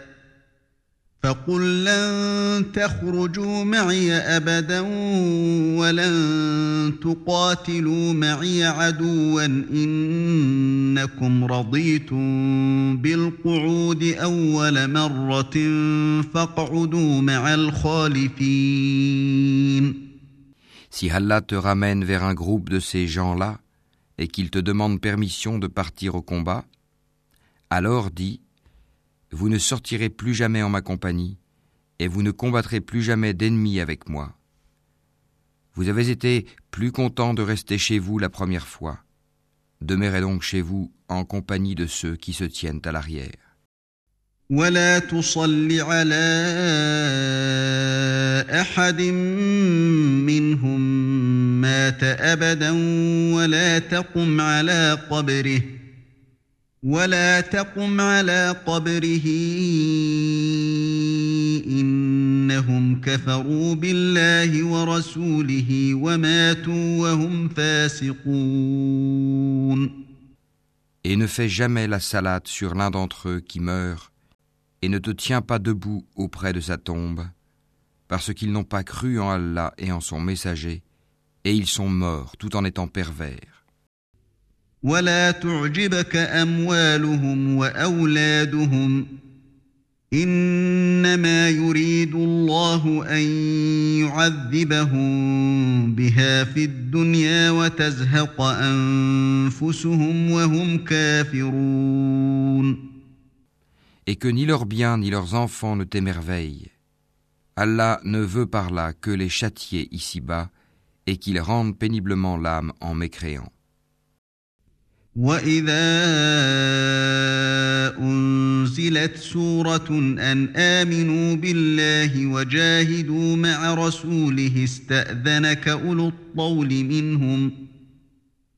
فقل لن تخرجوا معي ابدا ولن تقاتلوا معي عدوا انكم رضيتم بالقعود اول مره فاقعدوا مع الخالفين Si Allah te ramène vers un groupe de ces gens-là et qu'il te demande permission de partir au combat, alors dis Vous ne sortirez plus jamais en ma compagnie, et vous ne combattrez plus jamais d'ennemis avec moi. Vous avez été plus content de rester chez vous la première fois. Demeurez donc chez vous en compagnie de ceux qui se tiennent à l'arrière. ولا تقم على قبره إنهم كفروا بالله ورسوله وماتوا وهم فاسقون Et ne fais jamais la salade sur l'un d'entre eux qui meurt, et ne te tiens pas debout auprès de sa tombe, parce qu'ils n'ont pas cru en Allah et en son messager, et ils sont morts tout en étant pervers. ولا تعجبك أموالهم وأولادهم إنما يريد الله أن يعذبهم بها في الدنيا وتزهق أنفسهم وهم كافرون Et que ni leurs biens ni leurs enfants ne t'émerveillent. Allah ne veut par là que les châtier ici-bas et qu'ils rendent péniblement l'âme en mécréant. وإذا أنزلت سورة أن آمنوا بالله وجاهدوا مع رسوله استأذنك أولو الطول منهم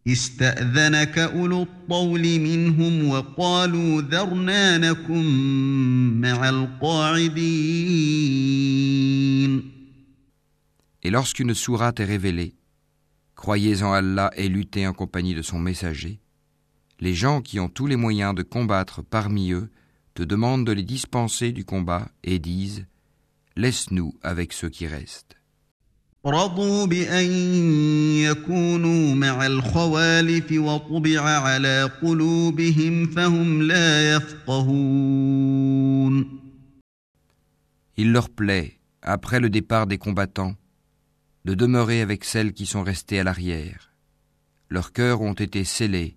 استأذنك أولو الطول منهم وقالوا ذرنا نكن مع القاعدين Et lorsqu'une sourate est révélée, croyez en Allah et luttez en compagnie de son messager, les gens qui ont tous les moyens de combattre parmi eux te demandent de les dispenser du combat et disent Laisse-nous avec ceux qui restent. Il leur plaît, après le départ des combattants, de demeurer avec celles qui sont restées à l'arrière. Leurs cœurs ont été scellés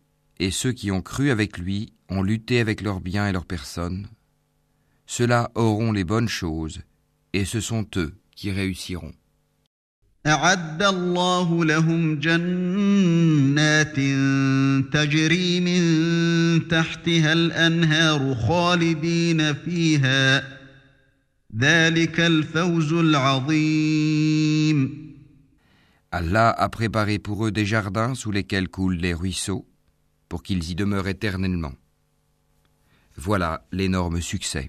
et ceux qui ont cru avec lui ont lutté avec leurs biens et leurs personnes. Ceux-là auront les bonnes choses, et ce sont eux qui réussiront. Allah a préparé pour eux des jardins sous lesquels coulent les ruisseaux, pour qu'ils y demeurent éternellement. Voilà l'énorme succès.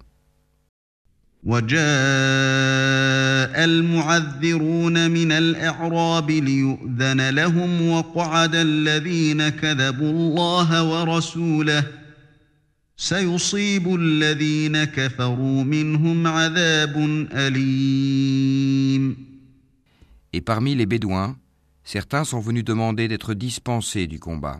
وجاء المعذرون من الأعراب ليؤذن لهم وقعد الذين كذبوا الله ورسوله سيصيب الذين كفروا منهم عذاب أليم Et parmi les Bédouins, certains sont venus demander d'être dispensés du combat.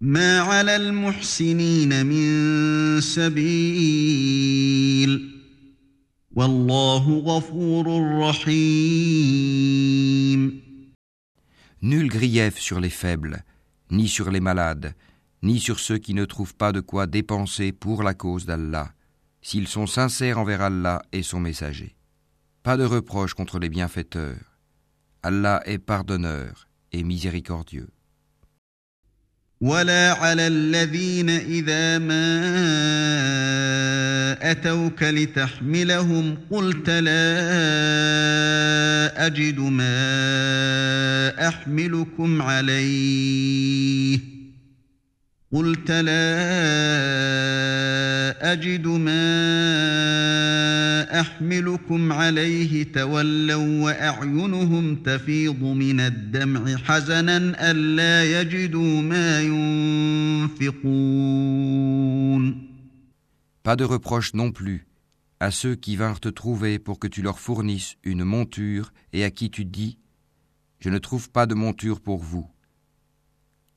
ما على المحسنين من سبيل Nul grief sur les faibles, ni sur les malades, ni sur ceux qui ne trouvent pas de quoi dépenser pour la cause d'Allah, s'ils sont sincères envers Allah et son messager. Pas de reproche contre les bienfaiteurs. Allah est pardonneur et miséricordieux. ولا على الذين إذا ما أتوك لتحملهم قلت لا أجد ما أحملكم عليه قلت لا أجد ما أحملكم عليه تولوا وأعينهم تفيض من الدمع حزنا ألا يجدوا ما ينفقون Pas de reproche non plus à ceux qui vinrent te trouver pour que tu leur fournisses une monture et à qui tu dis Je ne trouve pas de monture pour vous.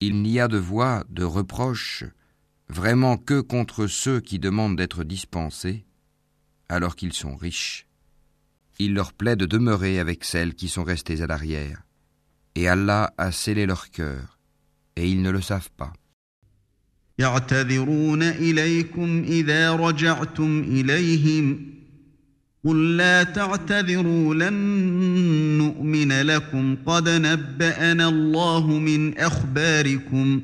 Il n'y a de voix, de reproche, vraiment que contre ceux qui demandent d'être dispensés, alors qu'ils sont riches. Il leur plaît de demeurer avec celles qui sont restées à l'arrière, et Allah a scellé leur cœur, et ils ne le savent pas. لكم قد نبأنا الله من أخباركم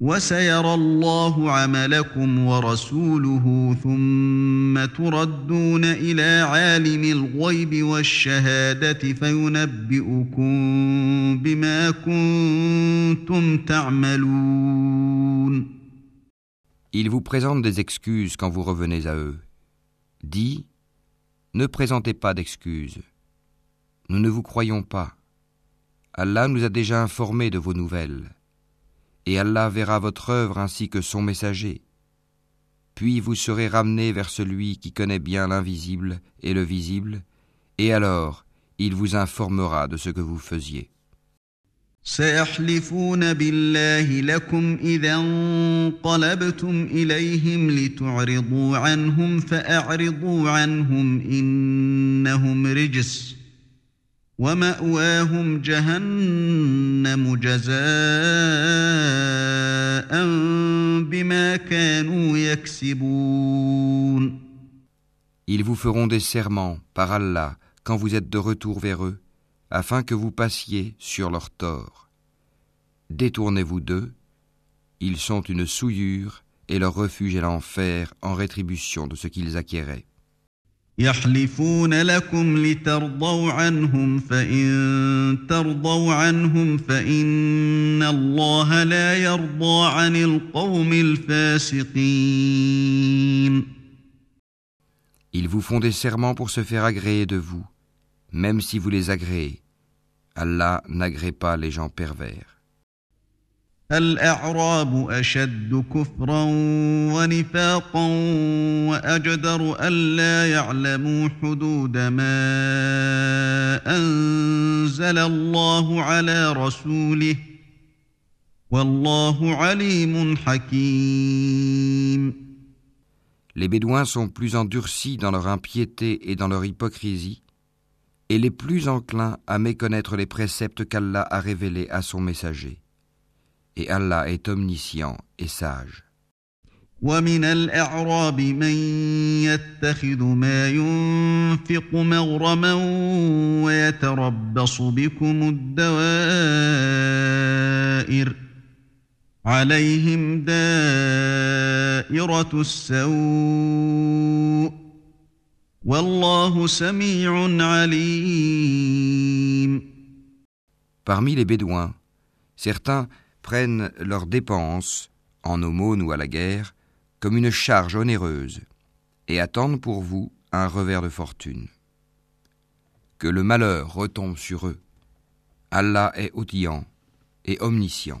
وسيرى الله عملكم ورسوله ثم تردون إلى عالم الغيب والشهادة فينبئكم بما كنتم تعملون Ils vous présentent des excuses quand vous revenez à eux. Dis, Ne présentez pas d'excuses. Nous ne vous croyons pas. Allah nous a déjà informés de vos nouvelles. Et Allah verra votre œuvre ainsi que son messager. Puis vous serez ramenés vers celui qui connaît bien l'invisible et le visible, et alors il vous informera de ce que vous faisiez. سيحلفون بالله لكم إذا انقلبتم إليهم لتعرضوا عنهم فأعرضوا عنهم إنهم رجس ومأواهم جهنم جزاء بما كانوا يكسبون Ils vous feront des serments par Allah quand vous êtes de retour vers eux afin que vous passiez sur leur tort. Détournez-vous d'eux, ils sont une souillure et leur refuge est l'enfer en rétribution de ce qu'ils acquéraient. Ils vous font des serments pour se faire agréer de vous même si vous les agréez. Allah n'agrée pas les gens pervers. الأعراب أشد كفرا ونفاقا وأجدر ألا يعلموا حدود ما أنزل الله على رسوله والله عليم حكيم Les Bédouins sont plus endurcis dans leur impiété et dans leur hypocrisie et les plus enclins à méconnaître les préceptes qu'Allah a révélés à son messager. Et Allah est omniscient et sage. ومن الأعراب من يتخذ ما ينفق مغرما ويتربص بكم الدوائر عليهم دائرة السوء Parmi les Bédouins, certains prennent leurs dépenses, en aumône ou à la guerre, comme une charge onéreuse, et attendent pour vous un revers de fortune. Que le malheur retombe sur eux. Allah est outillant et omniscient.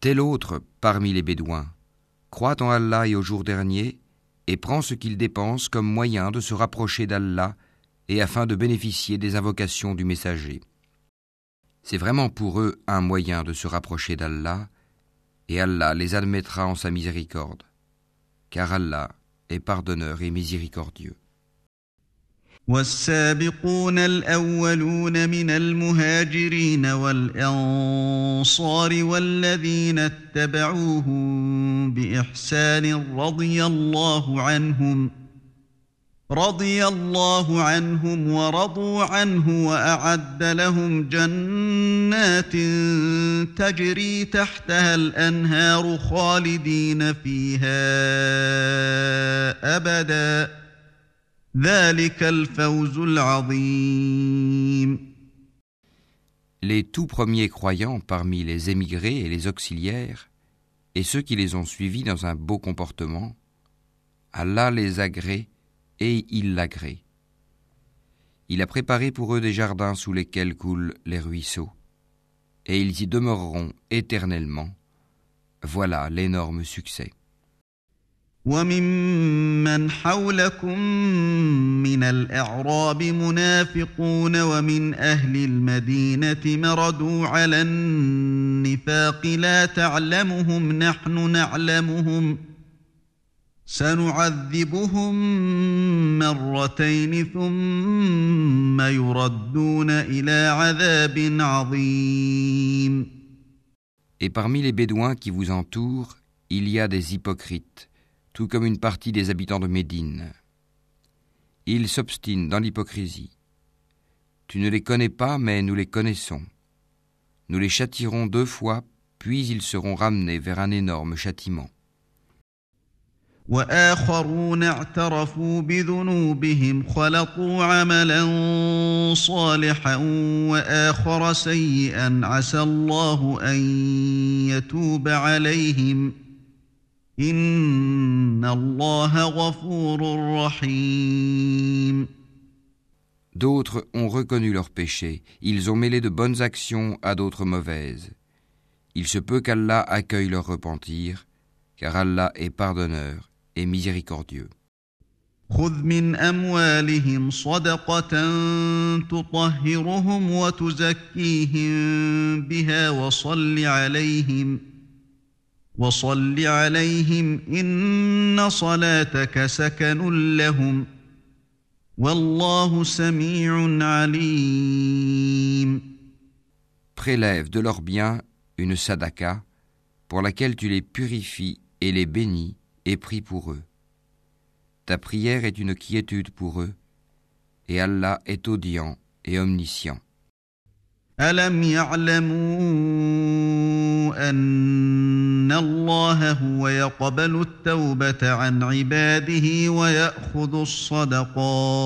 Tel autre parmi les Bédouins croit en Allah et au jour dernier et prend ce qu'il dépense comme moyen de se rapprocher d'Allah et afin de bénéficier des invocations du messager. C'est vraiment pour eux un moyen de se rapprocher d'Allah et Allah les admettra en sa miséricorde, car Allah est pardonneur et miséricordieux. والسابقون الأولون من المهاجرين والأنصار والذين اتبعوهم بإحسان رضي الله عنهم رضي الله عنهم ورضوا عنه وأعد لهم جنات تجري تحتها الأنهار خالدين فيها أبداً. Les tout premiers croyants parmi les émigrés et les auxiliaires, et ceux qui les ont suivis dans un beau comportement, Allah les agrée et il l'agrée. Il a préparé pour eux des jardins sous lesquels coulent les ruisseaux, et ils y demeureront éternellement. Voilà l'énorme succès. وممن حولكم من الأعراب منافقون ومن أهل المدينة مردوا على النفاق لا تعلمهم نحن نعلمهم سنعذبهم مرتين ثم يردون إلى عذاب عظيم. Et parmi les Bédouins qui vous entourent, il y a des hypocrites. Tout comme une partie des habitants de Médine. Ils s'obstinent dans l'hypocrisie. Tu ne les connais pas, mais nous les connaissons. Nous les châtirons deux fois, puis ils seront ramenés vers un énorme châtiment. D'autres ont reconnu leurs péchés, ils ont mêlé de bonnes actions à d'autres mauvaises. Il se peut qu'Allah accueille leur repentir, car Allah est pardonneur et miséricordieux. Prélève de leurs biens une sadaka pour laquelle tu les purifies et les bénis et pries pour eux. Ta prière est une quiétude pour eux, et Allah est audient et omniscient. ألم يعلموا أن الله هو يقبل التوبة عن عباده ويأخذ الصدقات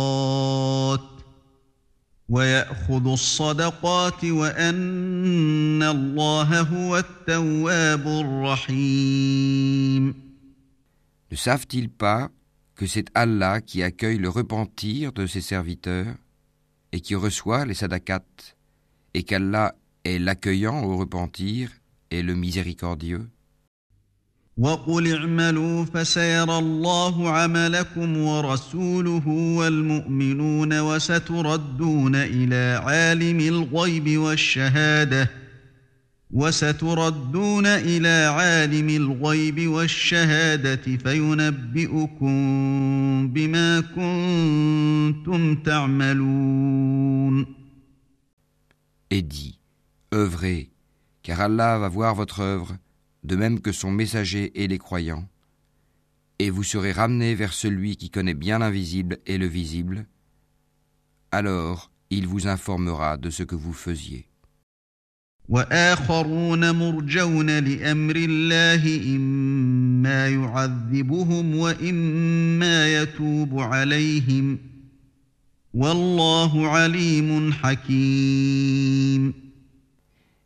ويأخذ الصدقات وأن الله هو التواب الرحيم Ne savent-ils pas que c'est Allah qui accueille le repentir de ses serviteurs et qui reçoit les sadakats et qu'Allah est l'accueillant au repentir et le miséricordieux. وقل اعملوا فسيرى الله عملكم ورسوله والمؤمنون وستردون إلى عالم الغيب والشهادة وستردون إلى عالم الغيب والشهادة فينبئكم بما كنتم تعملون et dit Œuvrez, car Allah va voir votre œuvre, de même que son messager et les croyants, et vous serez ramenés vers celui qui connaît bien l'invisible et le visible, alors il vous informera de ce que vous faisiez.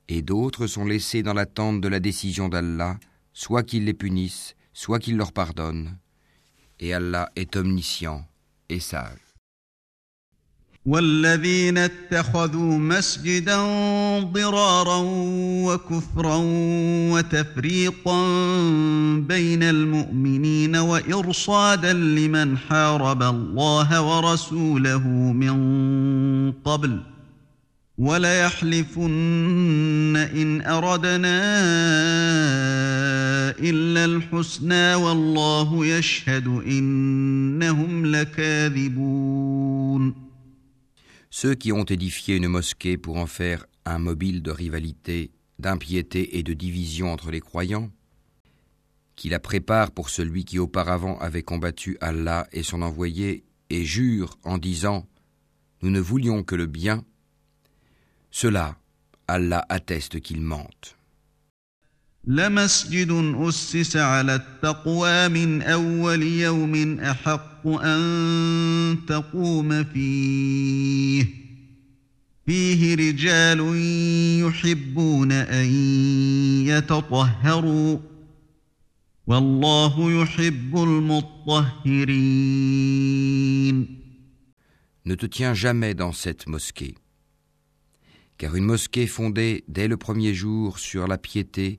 Et d'autres sont laissés dans l'attente de la décision d'Allah, soit qu'il les punisse, soit qu'il leur pardonne. Et Allah est omniscient et sage. والذين اتخذوا مسجدا ضرارا وكفرا وتفريقا بين المؤمنين وإرصادا لمن حارب الله ورسوله من قبل وليحلفن إن أردنا إلا الحسنى والله يشهد إنهم لكاذبون Ceux qui ont édifié une mosquée pour en faire un mobile de rivalité, d'impiété et de division entre les croyants, qui la préparent pour celui qui auparavant avait combattu Allah et son envoyé, et jure en disant Nous ne voulions que le bien, cela, Allah atteste qu'ils mentent. لمسجد أسس على التقوى من أول يوم أحق أن تقوم فيه فيه رجال يحبون أن يتطهروا والله يحب المطهرين Ne te tiens jamais dans cette mosquée, car une mosquée fondée dès le premier jour sur la piété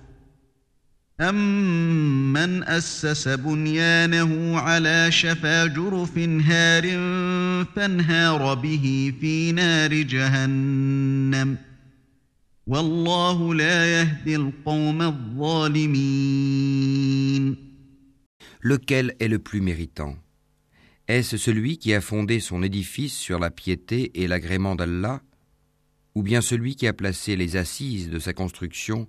أمن أسس بنيانه على شفا جرف هار فانهار به في نار جهنم والله لا يهدي القوم الظالمين Lequel est le plus méritant Est-ce celui qui a fondé son édifice sur la piété et l'agrément d'Allah Ou bien celui qui a placé les assises de sa construction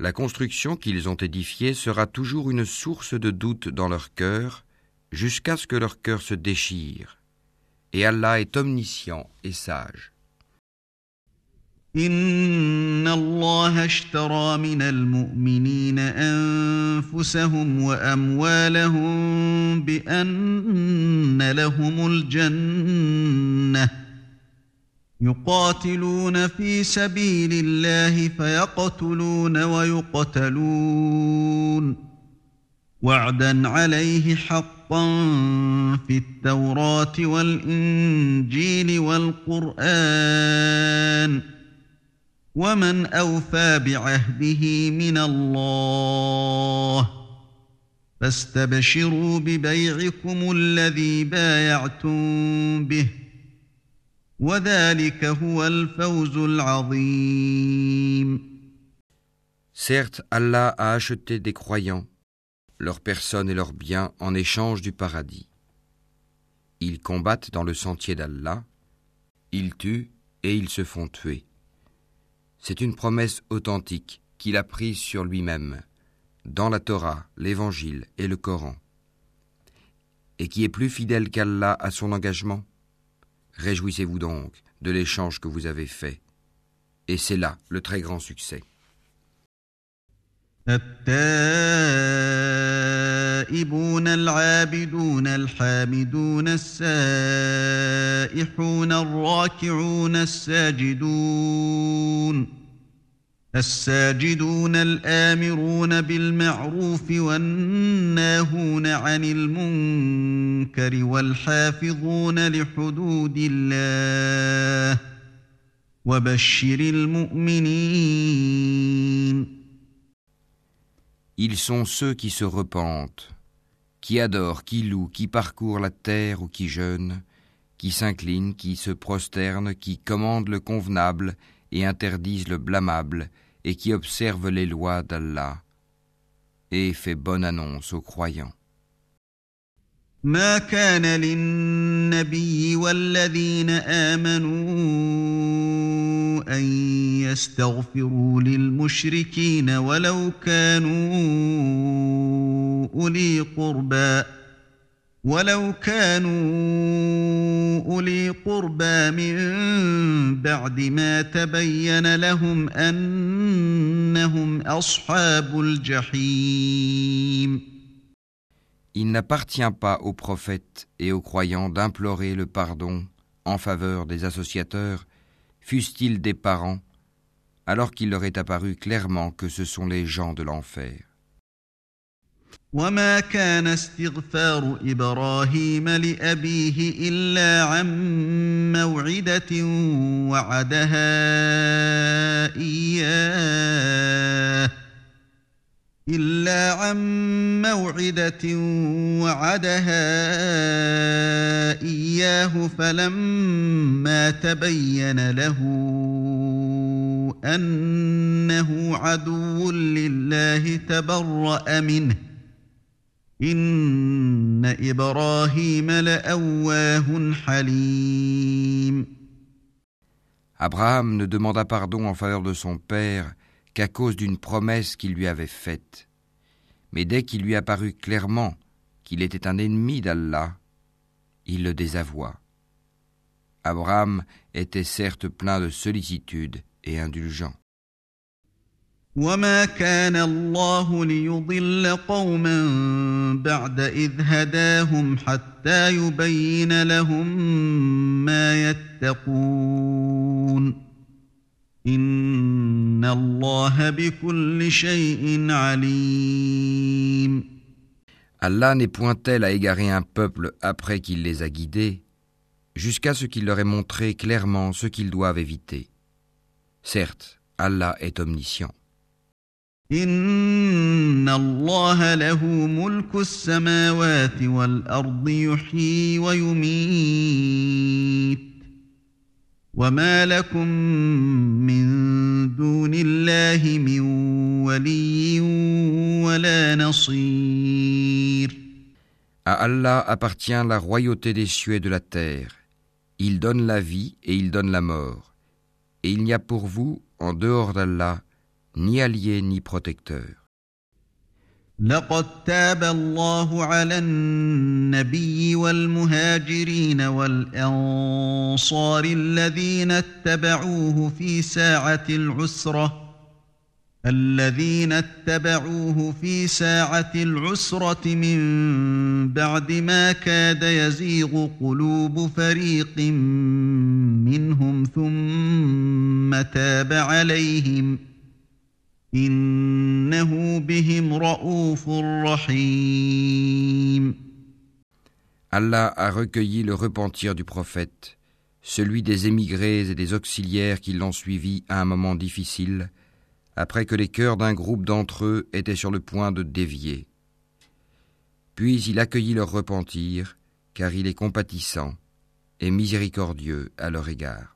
La construction qu'ils ont édifiée sera toujours une source de doute dans leur cœur jusqu'à ce que leur cœur se déchire. Et Allah est omniscient et sage. إن الله اشترى من المؤمنين أنفسهم وأموالهم بأن لهم الجنة يقاتلون في سبيل الله فيقتلون ويقتلون. وعدا عليه حقا في التوراة والإنجيل والقرآن ۖ. ومن أوفى بعهده من الله فاستبشروا ببيعكم الذي بايعتم به. Certes, Allah a acheté des croyants, leurs personnes et leurs biens en échange du paradis. Ils combattent dans le sentier d'Allah, ils tuent et ils se font tuer. C'est une promesse authentique qu'il a prise sur lui-même, dans la Torah, l'Évangile et le Coran, et qui est plus fidèle qu'Allah à son engagement. Réjouissez-vous donc de l'échange que vous avez fait, et c'est là le très grand succès. الساجدون الآمرون بالمعروف والناهون عن المنكر والحافظون لحدود الله وبشر المؤمنين Ils sont ceux qui se repentent, qui adorent, qui louent, qui parcourent la terre ou qui jeûnent, qui s'inclinent, qui se prosternent, qui commandent le convenable et interdisent le blâmable, et qui observent les lois d'Allah, et fait bonne annonce aux croyants. ما كان للنبي والذين آمنوا أن يستغفروا للمشركين ولو كانوا أولي قربى ولو كانوا أولي قربى من بعد ما تبين لهم أنهم أصحاب الجحيم Il n'appartient pas aux prophètes et aux croyants d'implorer le pardon en faveur des associateurs, fussent-ils des parents, alors qu'il leur est apparu clairement que ce sont les gens de l'enfer. وما كان استغفار إبراهيم لابيه الا عن موعده وعدها اياه إلا عن موعدة وعدها إياه فلما تبين له أنه عدو لله تبرأ منه Abraham ne demanda pardon en faveur de son père qu'à cause d'une promesse qu'il lui avait faite. Mais dès qu'il lui apparut clairement qu'il était un ennemi d'Allah, il le désavoua. Abraham était certes plein de sollicitude et indulgent. Allah n'est point tel à égarer un peuple après qu'il les a guidés, jusqu'à ce qu'il leur ait montré clairement ce qu'ils doivent éviter. Certes, Allah est omniscient. Allah À Allah appartient la royauté des cieux et de la terre. Il donne la vie et il donne la mort. Et il n'y a pour vous, en dehors d'Allah, ni allié ni protecteur. لقد تاب الله على النبي والمهاجرين والأنصار الذين اتبعوه في ساعة العسرة الذين اتبعوه في ساعة العسرة من بعد ما كاد يزيغ قلوب فريق منهم ثم تاب عليهم ۖ Allah a recueilli le repentir du prophète, celui des émigrés et des auxiliaires qui l'ont suivi à un moment difficile, après que les cœurs d'un groupe d'entre eux étaient sur le point de dévier. Puis il accueillit leur repentir, car il est compatissant et miséricordieux à leur égard.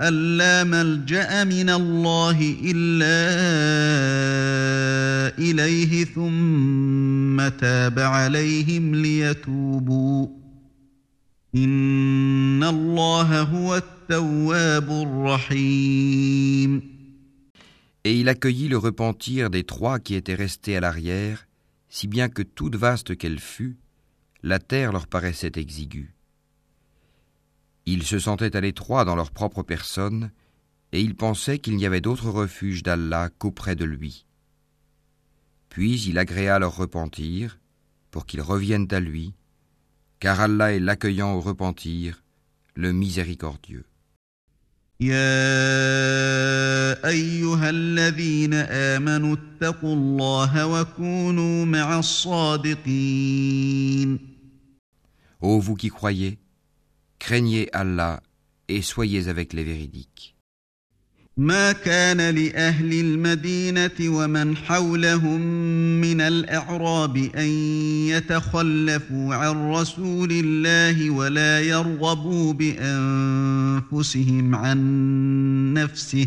أن لا ملجأ من الله إلا إليه ثم Et il accueillit le repentir des trois qui étaient restés à l'arrière, si bien que toute vaste qu'elle fût, la terre leur paraissait exiguë. Ils se sentaient à l'étroit dans leur propre personne, et ils pensaient qu'il n'y avait d'autre refuge d'Allah qu'auprès de lui. Puis il agréa leur repentir, pour qu'ils reviennent à lui, car Allah est l'accueillant au repentir, le miséricordieux. Ô vous qui croyez, craignez Allah et soyez avec les véridiques. ما كان لأهل المدينة ومن حولهم من الأعراب أن يتخلفوا عن رسول الله ولا يرغبوا بأنفسهم عن نفسه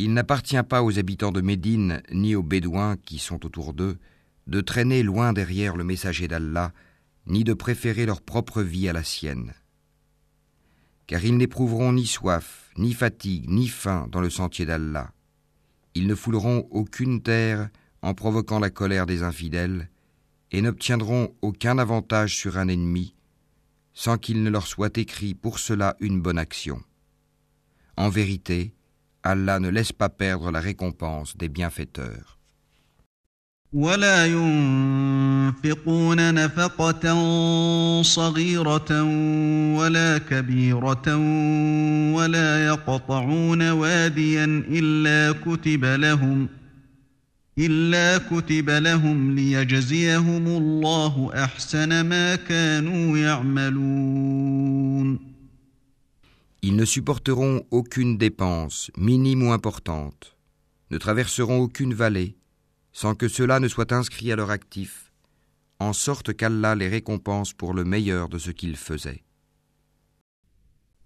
il n'appartient pas aux habitants de Médine ni aux Bédouins qui sont autour d'eux de traîner loin derrière le messager d'Allah, ni de préférer leur propre vie à la sienne. Car ils n'éprouveront ni soif, ni fatigue, ni faim dans le sentier d'Allah. Ils ne fouleront aucune terre en provoquant la colère des infidèles, et n'obtiendront aucun avantage sur un ennemi, sans qu'il ne leur soit écrit pour cela une bonne action. En vérité, Allah ne laisse pas perdre la récompense des bienfaiteurs. ولا ينفقون نفقة صغيرة ولا كبيرة ولا يقطعون واديا إلا كتب لهم إلا كتب لهم ليجزيهم الله أحسن ما كانوا يعملون Ils ne supporteront aucune dépense, minime ou importante, ne traverseront aucune vallée, sans que cela ne soit inscrit à leur actif, en sorte qu'Allah les récompense pour le meilleur de ce qu'ils faisaient.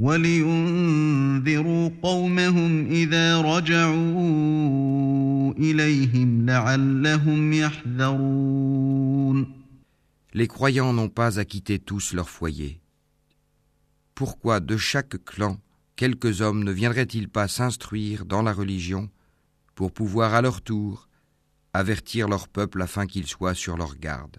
ولينذروا قومهم إذا رجعوا إليهم لعلهم يحذرون Les croyants n'ont pas à quitter tous leur foyer. Pourquoi de chaque clan quelques hommes ne viendraient-ils pas s'instruire dans la religion pour pouvoir à leur tour avertir leur peuple afin qu'ils soient sur leur garde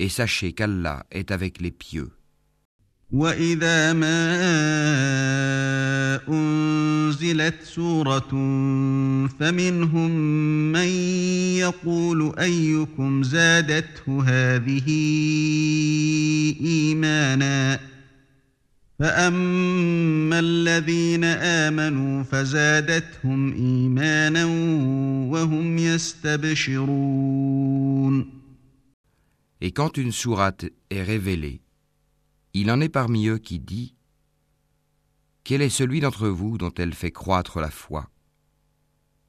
et sachez qu'Allah est avec les pieux. وإذا ما أنزلت سورة فمنهم من يقول أيكم زادته هذه إيمانا فأما الذين آمنوا فزادتهم إيمانا وهم يستبشرون Et quand une sourate est révélée, il en est parmi eux qui dit Quel est celui d'entre vous dont elle fait croître la foi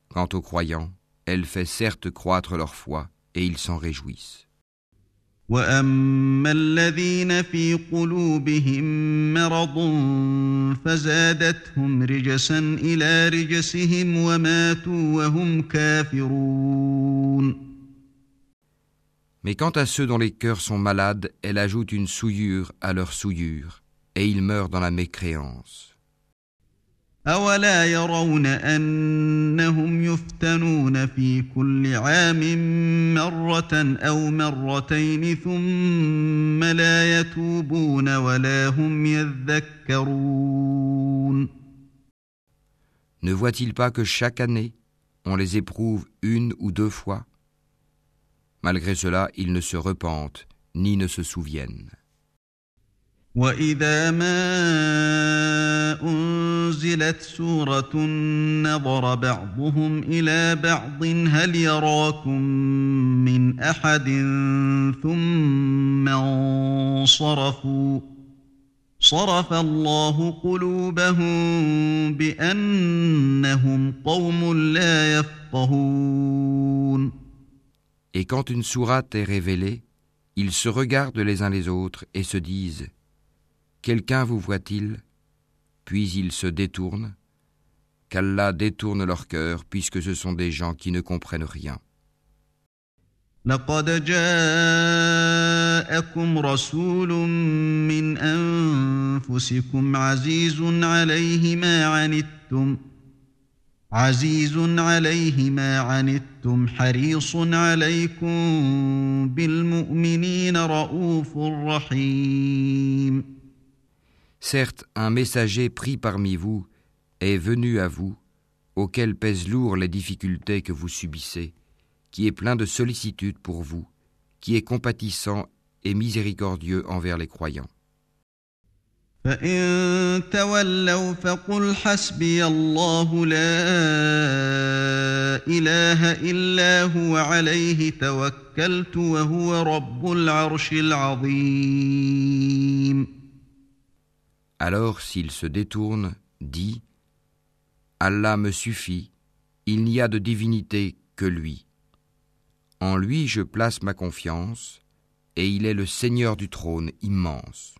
Quant aux croyants, elle fait certes croître leur foi, et ils s'en réjouissent. واما الذين في قلوبهم مرض فزادتهم رجسا الى رجسهم وماتوا وهم كافرون Mais quant à ceux dont les cœurs sont malades, elle ajoute une souillure à leur souillure, et ils meurent dans la mécréance. أولا يرون أنهم يفتنون في كل عام مرة أو مرتين ثم لا يتوبون ولا هم يذكرون Ne voit-il pas que chaque année, on les éprouve une ou deux fois Malgré cela, ils ne se repentent ni ne se souviennent. واذا ما انزلت سوره نظر بعضهم إلى بعض هل يراكم من احد ثم انصرفوا صرف الله قلوبهم بانهم قوم لا يفقهون Et quand une sourate est révélée, ils se regardent les uns les autres et se disent Quelqu'un vous voit-il Puis ils se détournent. Qu'Allah détourne leur cœur, puisque ce sont des gens qui ne comprennent rien. لقد جاءكم رسول من أنفسكم عزيز عليه ما عنتم عزيز عليه ما عنتم حريص عليكم بالمؤمنين رؤوف رحيم Certes, un messager pris parmi vous est venu à vous, auquel pèsent lourd les difficultés que vous subissez, qui est plein de sollicitude pour vous, qui est compatissant et miséricordieux envers les croyants. فإن تولوا فقل حسبي الله لا إله إلا هو عليه توكلت وهو رب العرش العظيم Alors s'il se détourne, dit Allah me suffit, il n'y a de divinité que lui. En lui je place ma confiance, et il est le Seigneur du trône immense.